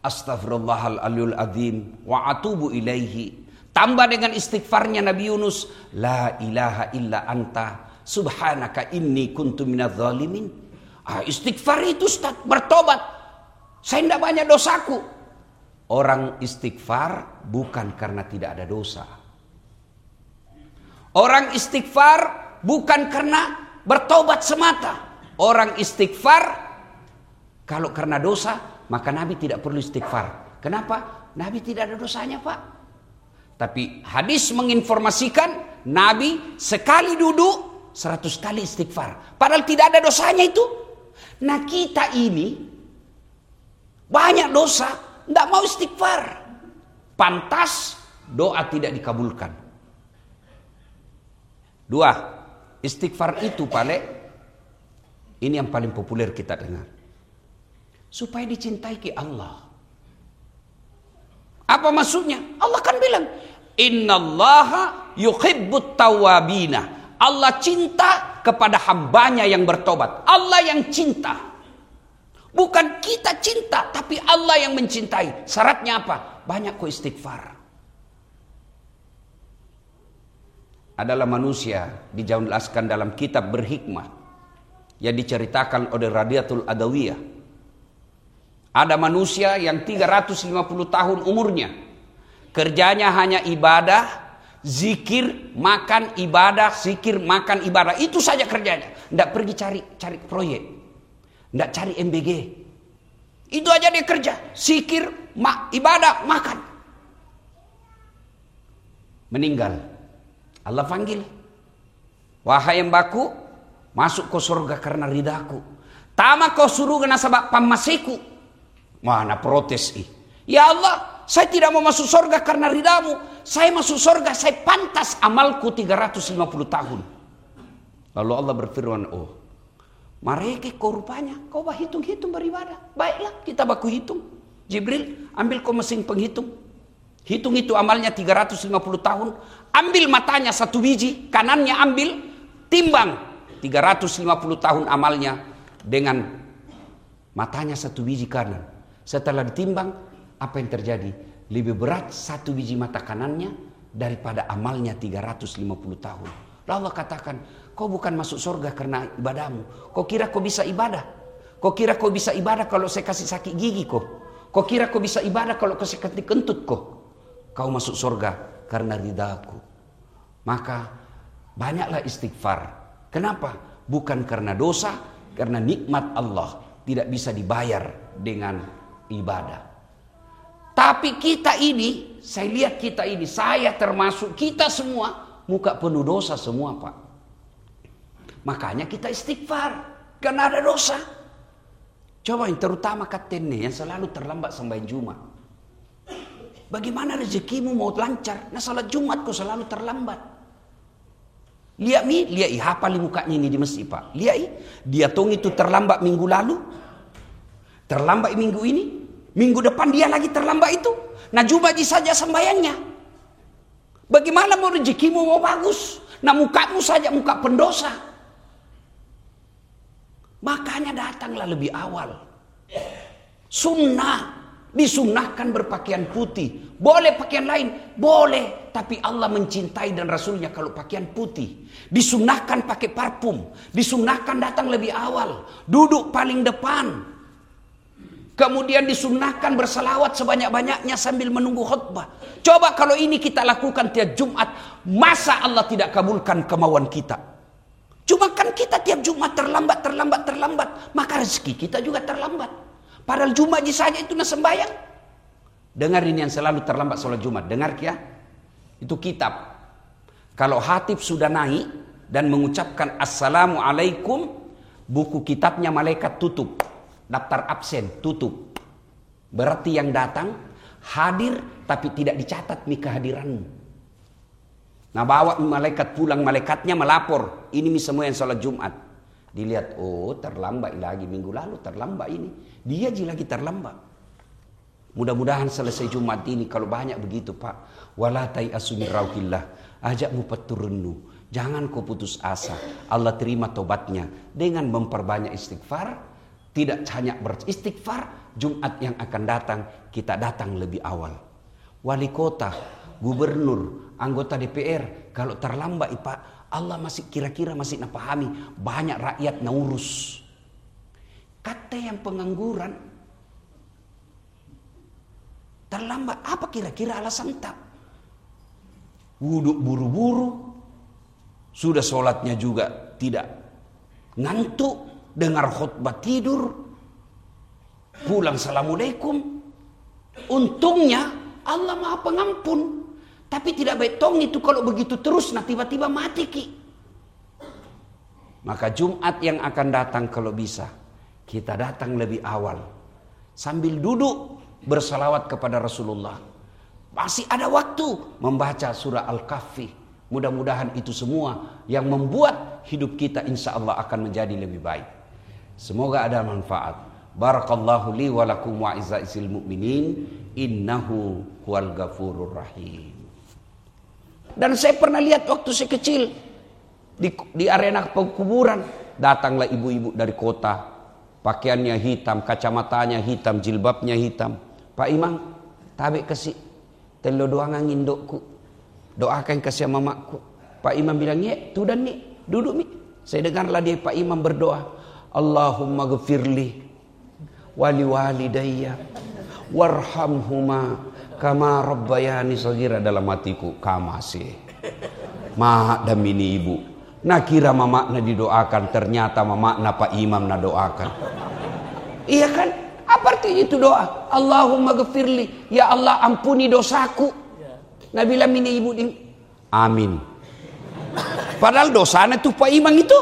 Astaghfirullahaladzim azim wa atubu ilaihi. Tambah dengan istighfarnya Nabi Yunus, la ilaha illa anta subhanaka inni kuntu minadz. Ah, istighfar itu Ustaz, bertobat. Saya tidak banyak dosaku. Orang istighfar bukan karena tidak ada dosa. Orang istighfar bukan karena bertobat semata. Orang istighfar kalau karena dosa maka Nabi tidak perlu istighfar. Kenapa? Nabi tidak ada dosanya pak. Tapi hadis menginformasikan Nabi sekali duduk seratus kali istighfar. Padahal tidak ada dosanya itu. Nah kita ini banyak dosa, tidak mau istighfar. Pantas doa tidak dikabulkan. Dua, istighfar itu paling ini yang paling populer kita dengar supaya dicintai ke Allah. Apa maksudnya? Allah kan bilang, Innallaha yuhibbut tawabina. Allah cinta kepada hambanya yang bertobat. Allah yang cinta. Bukan kita cinta, tapi Allah yang mencintai. Syaratnya apa? Banyak ku istighfar. Adalah manusia dijelaskan dalam kitab berhikmah yang diceritakan oleh Radiatul Adawiyah ada manusia yang 350 tahun umurnya. Kerjanya hanya ibadah, zikir, makan, ibadah, zikir, makan, ibadah. Itu saja kerjanya. Tidak pergi cari cari proyek. Tidak cari MBG. Itu aja dia kerja. Zikir, ma, ibadah, makan. Meninggal. Allah panggil. Wahai baku, masuk ke surga karena ridaku. Tama kau suruh kena sebab pamasiku. Mana protes ih. Ya Allah, saya tidak mau masuk surga karena ridamu. Saya masuk surga, saya pantas amalku 350 tahun. Lalu Allah berfirman, oh mereka kau rupanya, kau bah hitung-hitung beribadah. Baiklah, kita baku hitung. Jibril, ambil kau mesin penghitung. Hitung itu amalnya 350 tahun. Ambil matanya satu biji, kanannya ambil, timbang 350 tahun amalnya dengan matanya satu biji kanan. Setelah ditimbang, apa yang terjadi? Lebih berat satu biji mata kanannya daripada amalnya 350 tahun. Allah katakan, kau bukan masuk surga karena ibadahmu. Kau kira kau bisa ibadah? Kau kira kau bisa ibadah kalau saya kasih sakit gigi kau? Kau kira kau bisa ibadah kalau kau kasih kentut kau? Kau masuk surga karena ridaku. Maka banyaklah istighfar. Kenapa? Bukan karena dosa, karena nikmat Allah tidak bisa dibayar dengan ibadah. Tapi kita ini, saya lihat kita ini, saya termasuk kita semua, muka penuh dosa semua Pak. Makanya kita istighfar, karena ada dosa. Coba yang terutama katene yang selalu terlambat sampai Jumat. Bagaimana rezekimu mau lancar? Nah salat Jumat kok selalu terlambat. Lihat mi, lihat i, hafal mukanya ini di masjid pak. Lihat dia tong itu terlambat minggu lalu, terlambat minggu ini, Minggu depan dia lagi terlambat itu. Nah jubaji saja sembayangnya. Bagaimana mau rezekimu mau bagus? Nah mukamu saja muka pendosa. Makanya datanglah lebih awal. Sunnah. Disunnahkan berpakaian putih. Boleh pakaian lain? Boleh. Tapi Allah mencintai dan Rasulnya kalau pakaian putih. Disunnahkan pakai parfum. Disunnahkan datang lebih awal. Duduk paling depan. Kemudian disunahkan berselawat sebanyak-banyaknya sambil menunggu khutbah. Coba kalau ini kita lakukan tiap Jumat, masa Allah tidak kabulkan kemauan kita? Cuma kan kita tiap Jumat terlambat, terlambat, terlambat. Maka rezeki kita juga terlambat. Padahal Jumat saja itu sembahyang. Dengar ini yang selalu terlambat sholat Jumat. Dengar ya. Itu kitab. Kalau hatib sudah naik dan mengucapkan Assalamualaikum, buku kitabnya malaikat tutup daftar absen tutup. Berarti yang datang hadir tapi tidak dicatat nih kehadiranmu. Nah bawa malaikat pulang malaikatnya melapor. Ini semua yang sholat Jumat. Dilihat, oh terlambat lagi minggu lalu terlambat ini. Dia ji lagi terlambat. Mudah-mudahan selesai Jumat ini kalau banyak begitu Pak. Walatai asumi rauhillah. Ajakmu peturunnu. Jangan kau putus asa. Allah terima tobatnya. Dengan memperbanyak istighfar Tidak hanya beristighfar, Jumat yang akan datang kita datang lebih awal. Wali kota, gubernur, anggota DPR, kalau terlambat Pak, Allah masih kira-kira masih napahami banyak rakyat naurus. Kata yang pengangguran terlambat apa kira-kira alasan tak? Wuduk buru-buru, sudah sholatnya juga tidak ngantuk, dengar khutbah tidur, pulang assalamualaikum. Untungnya Allah maha pengampun. Tapi tidak betong itu kalau begitu terus nah tiba-tiba mati ki. Maka Jumat yang akan datang kalau bisa kita datang lebih awal sambil duduk bersalawat kepada Rasulullah. Masih ada waktu membaca surah Al-Kahfi. Mudah-mudahan itu semua yang membuat hidup kita insya Allah akan menjadi lebih baik. Semoga ada manfaat. Barakallahu li wa lakum wa izzaisil mu'minin innahu huwal ghafurur rahim. Dan saya pernah lihat waktu saya kecil di, di arena pekuburan datanglah ibu-ibu dari kota pakaiannya hitam, kacamatanya hitam, jilbabnya hitam. Pak Imam, tabe kasih telo doangan indokku. Doakan kasih mamaku. Pak Imam bilang, "Ya, tu dan nih, duduk mi." Saya dengarlah dia Pak Imam berdoa, Allahumma gfirli wali walidayya warhamhuma kama rabbayani sagira dalam hatiku kamasi maha damini ibu. Nak kira mama na didoakan ternyata mama na pak imam na doakan. Iya kan? Apa artinya itu doa? Allahumma gfirli. Ya Allah ampuni dosaku. Nabi bilang ibu ini amin. Padahal dosanya tuh pak imam itu.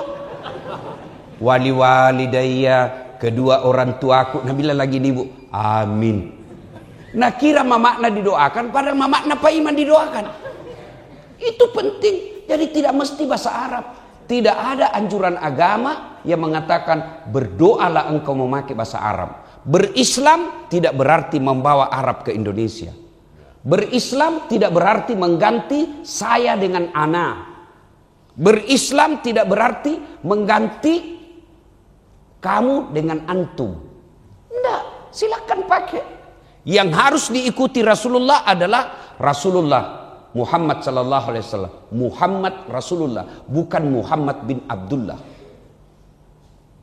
Wali walidayya kedua orang tuaku Nabi lagi nih bu. Amin nah kira mamakna didoakan padahal mamakna Pak Iman didoakan? Itu penting. Jadi tidak mesti bahasa Arab. Tidak ada anjuran agama yang mengatakan berdoalah engkau memakai bahasa Arab. Berislam tidak berarti membawa Arab ke Indonesia. Berislam tidak berarti mengganti saya dengan ana. Berislam tidak berarti mengganti kamu dengan antum. Tidak, silakan pakai. Yang harus diikuti Rasulullah adalah Rasulullah Muhammad sallallahu alaihi wasallam. Muhammad Rasulullah, bukan Muhammad bin Abdullah.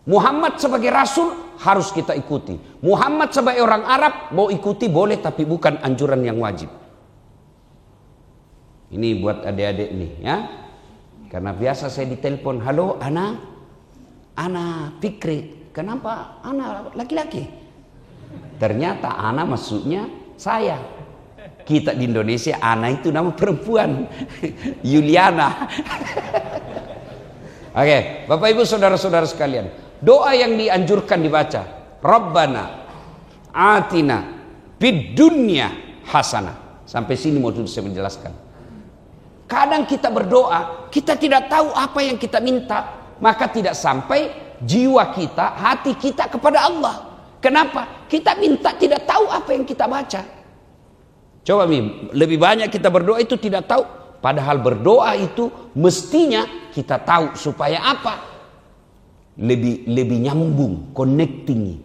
Muhammad sebagai rasul harus kita ikuti. Muhammad sebagai orang Arab mau ikuti boleh tapi bukan anjuran yang wajib. Ini buat adik-adik nih ya. Karena biasa saya ditelepon, "Halo, Ana, Ana Fikri. Kenapa Ana laki-laki? Ternyata Ana maksudnya saya. Kita di Indonesia Ana itu nama perempuan. Yuliana. Oke, okay, Bapak Ibu saudara-saudara sekalian, doa yang dianjurkan dibaca, Rabbana atina bid dunya hasanah. Sampai sini mau saya menjelaskan. Kadang kita berdoa, kita tidak tahu apa yang kita minta, maka tidak sampai jiwa kita, hati kita kepada Allah. Kenapa? Kita minta tidak tahu apa yang kita baca. Coba Mim, lebih banyak kita berdoa itu tidak tahu. Padahal berdoa itu mestinya kita tahu supaya apa? Lebih lebih nyambung, connecting.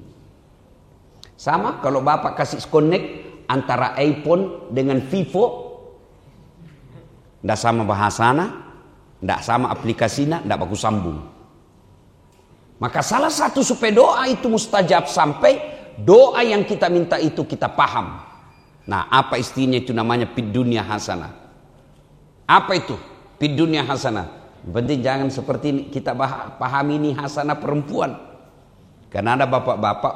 Sama kalau Bapak kasih connect antara iPhone dengan Vivo, tidak sama bahasana, tidak sama aplikasinya, tidak bagus sambung. Maka salah satu supaya doa itu mustajab sampai doa yang kita minta itu kita paham. Nah apa istinya itu namanya pid dunia hasanah. Apa itu? Pid dunia hasanah. Penting jangan seperti ini kita pahami ini hasanah perempuan. Karena ada bapak-bapak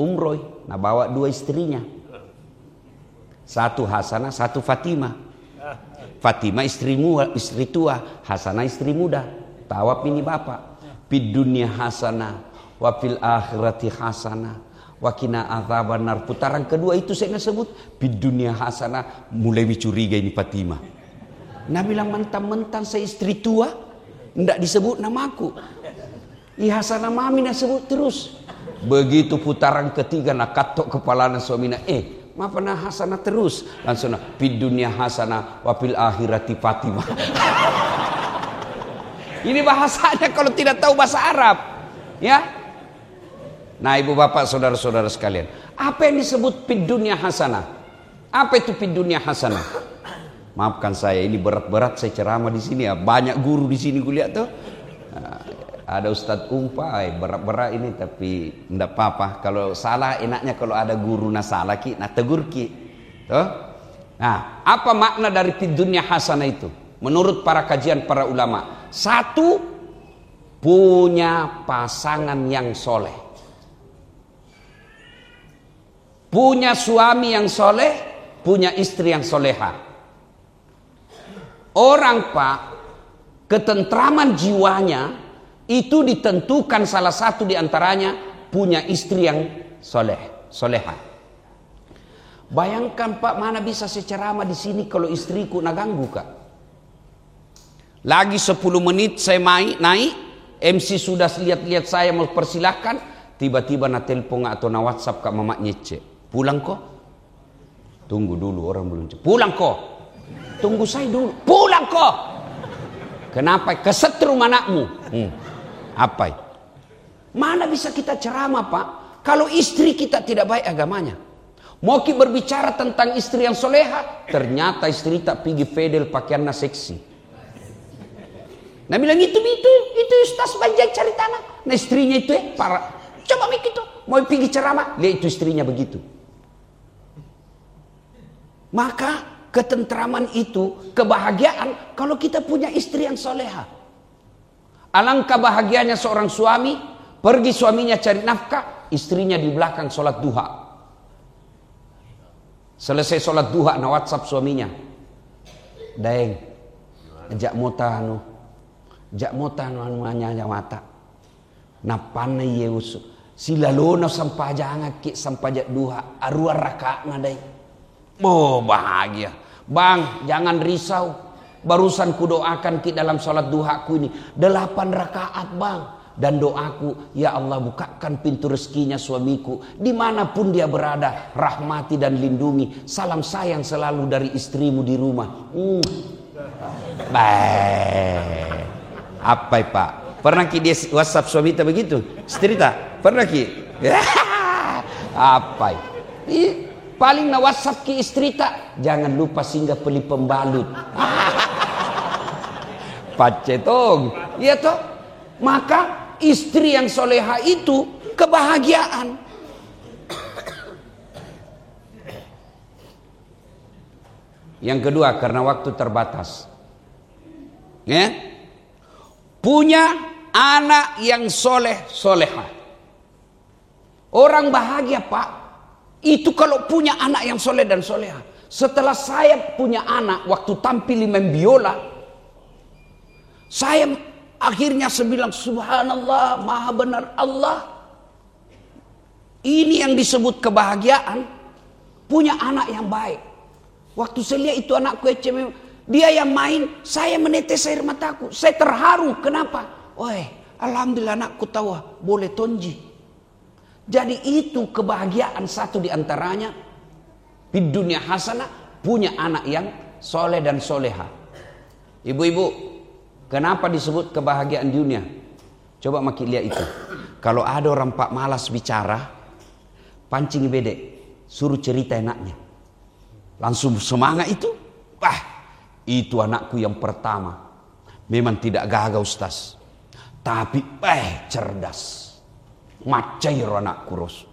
umroh, nah bawa dua istrinya. Satu Hasanah, satu Fatimah. Fatimah istrimu istri tua, Hasanah istri muda. Tawab ini bapak. Di dunia hasanah, wa fil akhirati hasanah, wa kina azaban Putaran kedua itu saya sebut. Di dunia hasanah, mulai curiga ini Fatimah. Nah bilang mentang-mentang saya istri tua, tidak disebut namaku. I hasanah mami nak sebut terus. Begitu putaran ketiga nak katok kepala suamina, eh pernah hasanah terus langsung di dunia hasanah wapil akhirati fatimah ini bahasanya kalau tidak tahu bahasa Arab ya Nah ibu bapak saudara-saudara sekalian. Apa yang disebut pid dunia hasanah? Apa itu pid dunia hasanah? Maafkan saya ini berat-berat saya ceramah di sini ya. Banyak guru di sini kuliah tuh. Nah, ada Ustadz Umpai berat-berat ini tapi tidak apa-apa. Kalau salah enaknya kalau ada guru na salah ki, na tegur ki. Tuh. Nah, apa makna dari dunia hasanah itu? Menurut para kajian para ulama, satu punya pasangan yang soleh. Punya suami yang soleh, punya istri yang soleha. Orang pak, ketentraman jiwanya itu ditentukan salah satu di antaranya punya istri yang soleh, soleha. Bayangkan pak, mana bisa secerama di sini kalau istriku naganggu kak? Lagi 10 menit saya main, naik, MC sudah lihat-lihat saya mau persilahkan, tiba-tiba na telepon atau na WhatsApp kak mama nyece. Pulang kok? Tunggu dulu orang belum. Pulang kok? Tunggu saya dulu. Pulang kok? Kenapa? Kesetrum anakmu. Hmm. Apa? Mana bisa kita ceramah pak? Kalau istri kita tidak baik agamanya. Mau berbicara tentang istri yang soleha, ternyata istri tak pergi fedel pakaiannya seksi. Nah bilang itu itu itu ustaz banjai cari tanah. Nah istrinya itu eh para coba begitu mau pergi ceramah lihat itu istrinya begitu. Maka ketentraman itu, kebahagiaan kalau kita punya istri yang soleha. Alangkah bahagianya seorang suami, pergi suaminya cari nafkah, istrinya di belakang sholat duha. Selesai sholat duha, na whatsapp suaminya. Daeng, ajak mota anu, ajak mota anu anu anya mata. Napana ye usu. Sila lono sampai jangan ki sampai duha, arua rakaat nadai. Oh bahagia. Bang, jangan risau. Barusan ku doakan ki dalam sholat duhaku ini. Delapan rakaat bang. Dan doaku, ya Allah bukakan pintu rezekinya suamiku. Di mana pun dia berada, rahmati dan lindungi. Salam sayang selalu dari istrimu di rumah. Uh. Baik. Apa pak? Pernah ki dia WhatsApp suami kita begitu? Cerita? Pernah ki? Apa? Ini Paling na WhatsApp ki istri tak, jangan lupa singgah beli pembalut. Pacetong, iya toh? Maka istri yang soleha itu kebahagiaan. Yang kedua karena waktu terbatas. Ya? Punya anak yang soleh soleha. Orang bahagia pak itu kalau punya anak yang soleh dan soleha. Setelah saya punya anak, waktu tampil main biola, saya akhirnya sebilang subhanallah, maha benar Allah. Ini yang disebut kebahagiaan, punya anak yang baik. Waktu saya lihat itu anakku ECM, dia yang main, saya menetes air mataku. Saya terharu, kenapa? Wah, Alhamdulillah anakku tahu, boleh tonji. Jadi itu kebahagiaan satu di antaranya di dunia hasanah punya anak yang soleh dan soleha. Ibu-ibu, kenapa disebut kebahagiaan dunia? Coba makin lihat itu. Kalau ada orang pak malas bicara, pancing bedek, suruh cerita enaknya. Langsung semangat itu, wah itu anakku yang pertama. Memang tidak gagah ustaz. Tapi eh cerdas Macair anak kurus.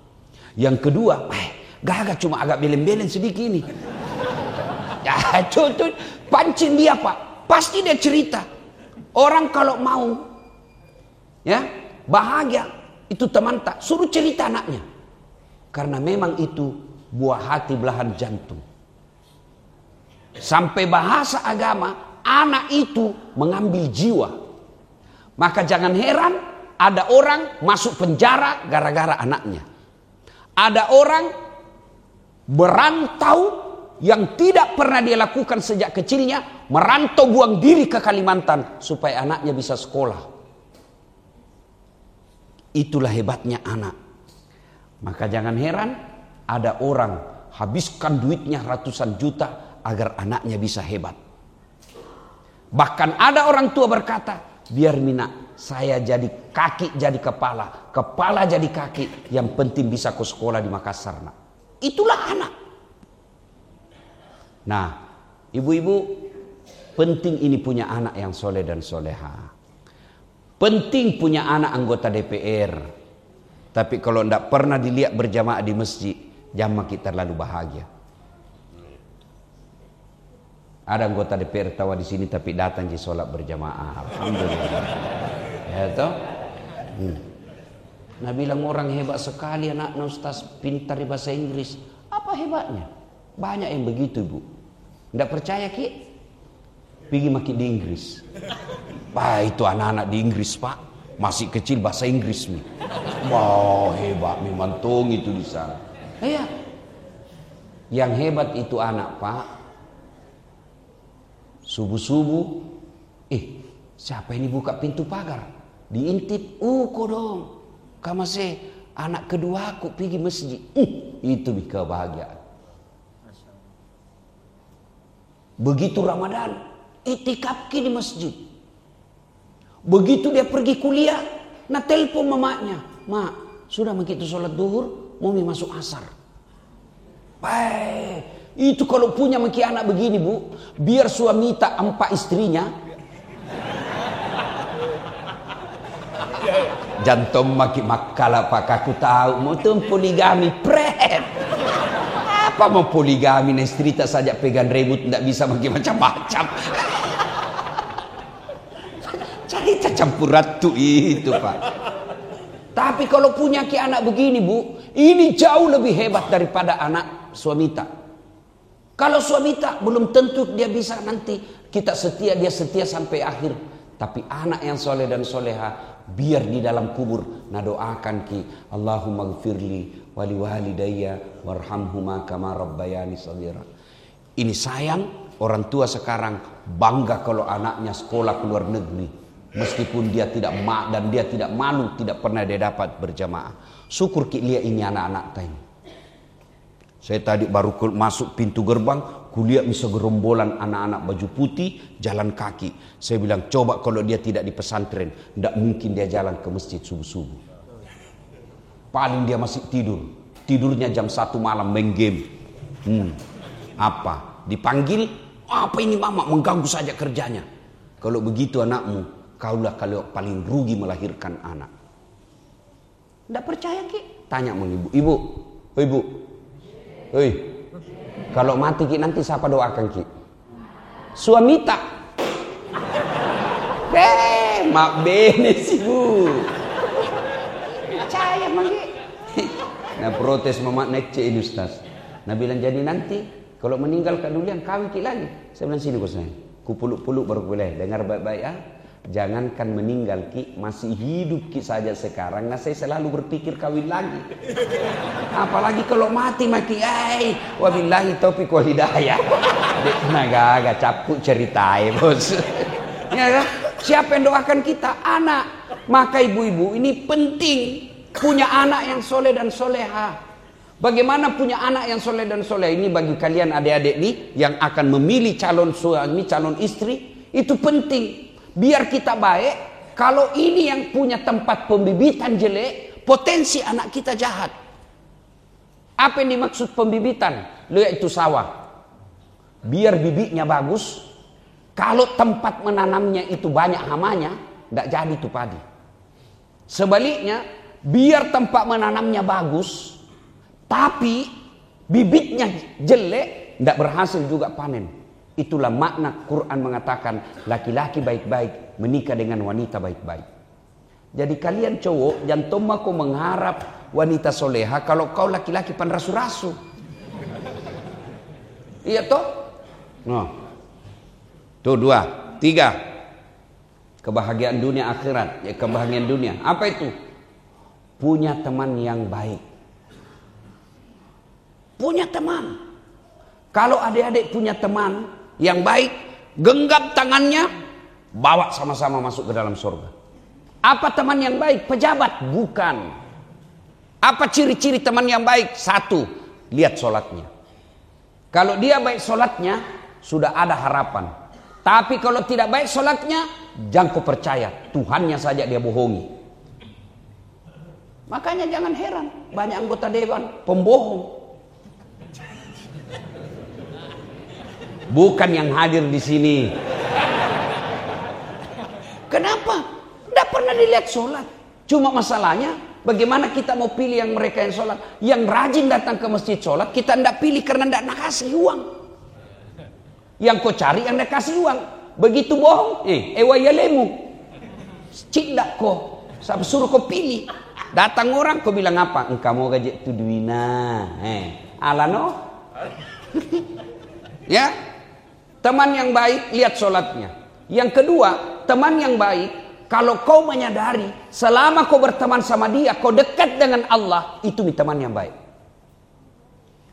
Yang kedua, eh, gagak cuma agak belen-belen sedikit ini. Ya, itu pancing dia pak. Pasti dia cerita. Orang kalau mau, ya bahagia itu teman tak suruh cerita anaknya. Karena memang itu buah hati belahan jantung. Sampai bahasa agama, anak itu mengambil jiwa. Maka jangan heran ada orang masuk penjara gara-gara anaknya. Ada orang berantau yang tidak pernah dia lakukan sejak kecilnya, merantau buang diri ke Kalimantan supaya anaknya bisa sekolah. Itulah hebatnya anak. Maka jangan heran ada orang habiskan duitnya ratusan juta agar anaknya bisa hebat. Bahkan ada orang tua berkata, biar Mina saya jadi kaki jadi kepala, kepala jadi kaki. Yang penting bisa ke sekolah di Makassar. Nak. Itulah anak. Nah, ibu-ibu penting ini punya anak yang soleh dan soleha. Penting punya anak anggota DPR. Tapi kalau tidak pernah dilihat berjamaah di masjid, jamaah kita terlalu bahagia. Ada anggota DPR tawa di sini tapi datang di sholat berjamaah. Alhamdulillah. Ya toh? Hmm. Nah bilang orang hebat sekali anak Ustaz pintar di bahasa Inggris. Apa hebatnya? Banyak yang begitu bu. Tidak percaya ki? Pergi makin di Inggris. Wah itu anak-anak di Inggris pak. Masih kecil bahasa Inggris nih. Wah hebat memang tong itu di sana. Iya. Yang hebat itu anak pak. Subuh-subuh. Eh siapa ini buka pintu pagar? Diintip uko dong. Kama se anak kedua aku pergi masjid. Uh, itu kebahagiaan. Begitu Ramadan itikaf di masjid. Begitu dia pergi kuliah nah telepon mamanya mak sudah begitu sholat duhur mau masuk asar? Baik. Itu kalau punya maki anak begini bu, biar suami tak empat istrinya, jantung maki makala pak aku tahu. Mau poligami pret. Apa mau poligami? Nih cerita saja pegang ribut tidak bisa maki macam-macam. Cerita campur ratu itu pak. Tapi kalau punya ki anak begini bu ini jauh lebih hebat daripada anak suamita. Kalau suamita belum tentu dia bisa nanti kita setia dia setia sampai akhir. Tapi anak yang soleh dan soleha biar di dalam kubur. Nah doakan ki Allahumma gfirli wali walidayya warhamhuma kama rabbayani ini sayang orang tua sekarang bangga kalau anaknya sekolah ke luar negeri. Meskipun dia tidak mak dan dia tidak malu tidak pernah dia dapat berjamaah. Syukur ki lihat ini anak-anak tadi. Saya tadi baru masuk pintu gerbang kuliah bisa gerombolan anak-anak baju putih jalan kaki. Saya bilang coba kalau dia tidak di pesantren, tidak mungkin dia jalan ke masjid subuh-subuh. Paling dia masih tidur. Tidurnya jam satu malam main game. Hmm. Apa? Dipanggil, apa ini mama mengganggu saja kerjanya. Kalau begitu anakmu, kaulah kalau paling rugi melahirkan anak. Tidak percaya ki? Tanya mau ibu. Ibu, oh, ibu, Hei, kalau mati ki nanti siapa doakan ki? Suami tak. Eh, mak bene sih bu. Percaya mangki. Nah protes mama naik ini Ustaz. Nah bilang jadi nanti kalau meninggal yang kawin ki lagi. Saya bilang sini bos saya. Kupuluk-puluk baru boleh. Dengar baik-baik ya. Jangankan meninggal ki, masih hidup ki saja sekarang. Nah saya selalu berpikir kawin lagi. Apalagi kalau mati mati, ay, wabillahi taufiq wal hidayah. Nah gak capuk ceritai bos. ya kan? Siapa yang doakan kita? Anak. Maka ibu-ibu ini penting punya anak yang soleh dan soleha. Bagaimana punya anak yang soleh dan soleh ini bagi kalian adik-adik nih yang akan memilih calon suami, calon istri itu penting. Biar kita baik, kalau ini yang punya tempat pembibitan jelek, potensi anak kita jahat. Apa yang dimaksud pembibitan? Lihat itu sawah. Biar bibitnya bagus, kalau tempat menanamnya itu banyak hamanya, tidak jadi itu padi. Sebaliknya, biar tempat menanamnya bagus, tapi bibitnya jelek, tidak berhasil juga panen. Itulah makna Quran mengatakan laki-laki baik-baik menikah dengan wanita baik-baik. Jadi kalian cowok jangan tomaku mengharap wanita soleha kalau kau laki-laki pan rasu-rasu. Iya toh? No. Tuh dua, tiga. Kebahagiaan dunia akhirat, ya kebahagiaan dunia. Apa itu? Punya teman yang baik. Punya teman. Kalau adik-adik punya teman, yang baik, genggam tangannya, bawa sama-sama masuk ke dalam surga. Apa teman yang baik? Pejabat? Bukan. Apa ciri-ciri teman yang baik? Satu, lihat sholatnya. Kalau dia baik sholatnya, sudah ada harapan. Tapi kalau tidak baik sholatnya, jangan kau percaya Tuhannya saja dia bohongi makanya jangan heran banyak anggota dewan pembohong bukan yang hadir di sini. Kenapa? Tidak pernah dilihat sholat. Cuma masalahnya bagaimana kita mau pilih yang mereka yang sholat? Yang rajin datang ke masjid sholat kita tidak pilih karena tidak kasih uang. Yang kau cari yang nak kasih uang. Begitu bohong. Eh ewa yalemu cindak kau. Sampai suruh kau pilih? Datang orang kau bilang apa? Engkau mau gaji tu duina. Eh alano ya teman yang baik lihat sholatnya yang kedua teman yang baik kalau kau menyadari selama kau berteman sama dia, kau dekat dengan Allah, itu teman yang baik.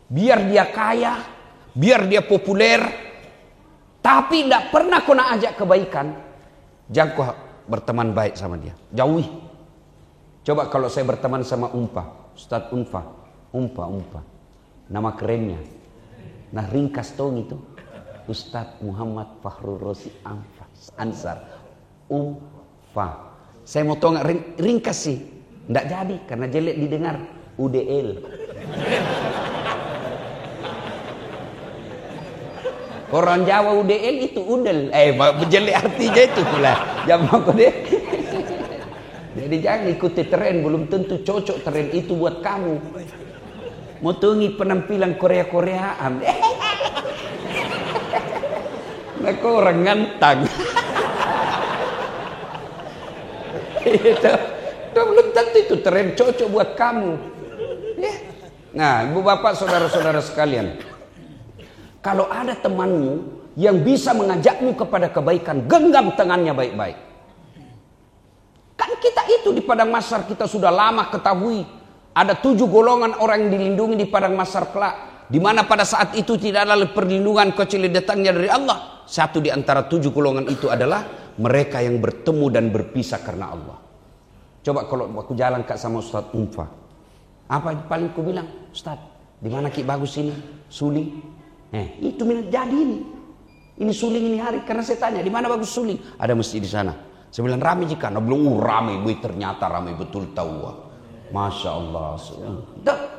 Biar dia kaya, biar dia populer, tapi tidak pernah kau nak ajak kebaikan, jangan kau berteman baik sama dia. Jauhi. Coba kalau saya berteman sama Umpa, Ustadz Umpa, Umpa, Umpa. Nama kerennya. Nah ringkas tong itu. Ustadz Muhammad Fahrul Rosi Ansar. Umpa Fa. Saya mau tahu ring, ringkas sih. Tidak jadi karena jelek didengar. UDL. Orang Jawa UDL itu udel. Eh, jelek artinya itu pula. Jangan aku deh. Jadi jangan ikuti tren, belum tentu cocok tren itu buat kamu. Mau tungi penampilan Korea-Koreaan. Nah, orang ngantang. itu, itu belum tentu itu tren cocok buat kamu. Ya. Nah, ibu bapak, saudara-saudara sekalian, kalau ada temanmu yang bisa mengajakmu kepada kebaikan, genggam tangannya baik-baik. Kan kita itu di padang masar kita sudah lama ketahui ada tujuh golongan orang yang dilindungi di padang masar kelak. Di mana pada saat itu tidak ada perlindungan kecuali datangnya dari Allah. Satu di antara tujuh golongan itu adalah mereka yang bertemu dan berpisah karena Allah. Coba kalau aku jalan kak sama Ustadz Umfa. Apa paling ku bilang? Ustadz, di mana ki bagus ini? Suling. Eh, itu jadi ini. Ini suling ini hari. Karena saya tanya, di mana bagus suling? Ada masjid di sana. Saya bilang ramai jika. Nah, belum uh, ramai. Bu, ternyata ramai betul tahu. Masya Allah. Tuh.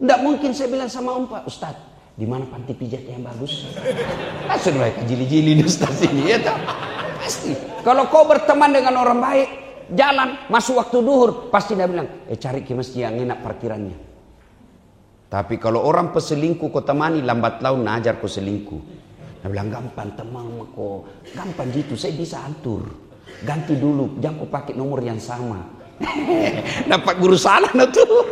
Tidak mungkin saya bilang sama Umfa. Ustadz, di mana panti pijat yang bagus? Pasti mereka jili-jili di Ustadz ini. Ya, Pasti. Kalau kau berteman dengan orang baik, jalan masuk waktu duhur pasti dia bilang eh cari ke masjid yang enak parkirannya tapi kalau orang peselingkuh kau temani lambat laun najar kau selingkuh dia bilang gampang teman kau gampang gitu saya bisa atur ganti dulu jangan kau pakai nomor yang sama dapat guru salah tuh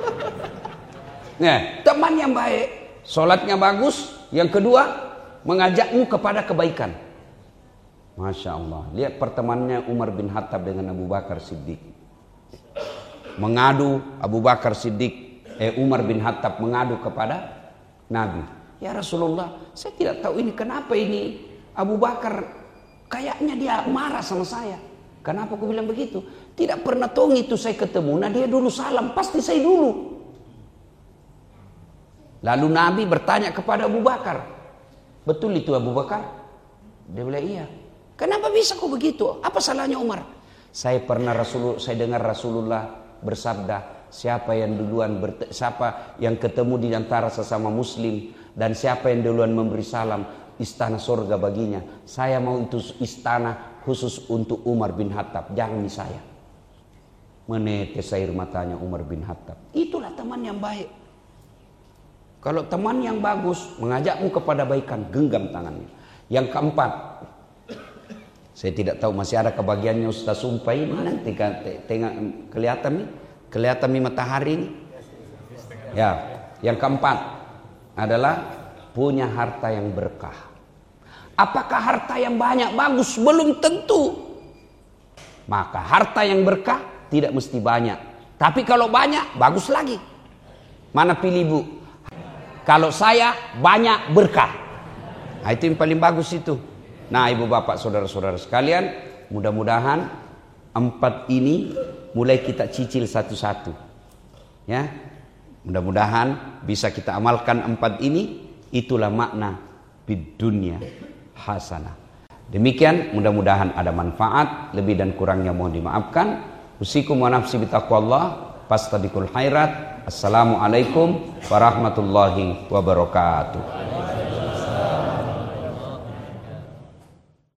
nah teman yang baik sholatnya bagus yang kedua mengajakmu kepada kebaikan Masya Allah. Lihat pertemanannya Umar bin Khattab dengan Abu Bakar Siddiq. Mengadu Abu Bakar Siddiq, eh Umar bin Khattab mengadu kepada Nabi. Ya Rasulullah, saya tidak tahu ini kenapa ini Abu Bakar kayaknya dia marah sama saya. Kenapa aku bilang begitu? Tidak pernah tahu itu saya ketemu. Nah dia dulu salam, pasti saya dulu. Lalu Nabi bertanya kepada Abu Bakar. Betul itu Abu Bakar? Dia bilang iya. Kenapa bisa kok begitu? Apa salahnya Umar? Saya pernah Rasul, saya dengar Rasulullah bersabda, siapa yang duluan siapa yang ketemu di antara sesama muslim dan siapa yang duluan memberi salam, istana surga baginya. Saya mau itu istana khusus untuk Umar bin Khattab, jangan saya. Menetes air matanya Umar bin Khattab. Itulah teman yang baik. Kalau teman yang bagus mengajakmu kepada baikan, genggam tangannya. Yang keempat, saya tidak tahu masih ada kebagiannya Ustaz Sumpah ini nanti tengok kelihatan nih, kelihatan nih matahari ini. Ya, yang keempat adalah punya harta yang berkah. Apakah harta yang banyak bagus? Belum tentu. Maka harta yang berkah tidak mesti banyak. Tapi kalau banyak, bagus lagi. Mana pilih bu? Kalau saya banyak berkah. Nah, itu yang paling bagus itu. Nah ibu bapak saudara-saudara sekalian mudah-mudahan empat ini mulai kita cicil satu-satu. Ya, mudah-mudahan bisa kita amalkan empat ini. Itulah makna bid dunia hasanah. Demikian mudah-mudahan ada manfaat, lebih dan kurangnya mohon dimaafkan. Usikum wa nafsi bitaqwallah, khairat. Assalamualaikum warahmatullahi wabarakatuh.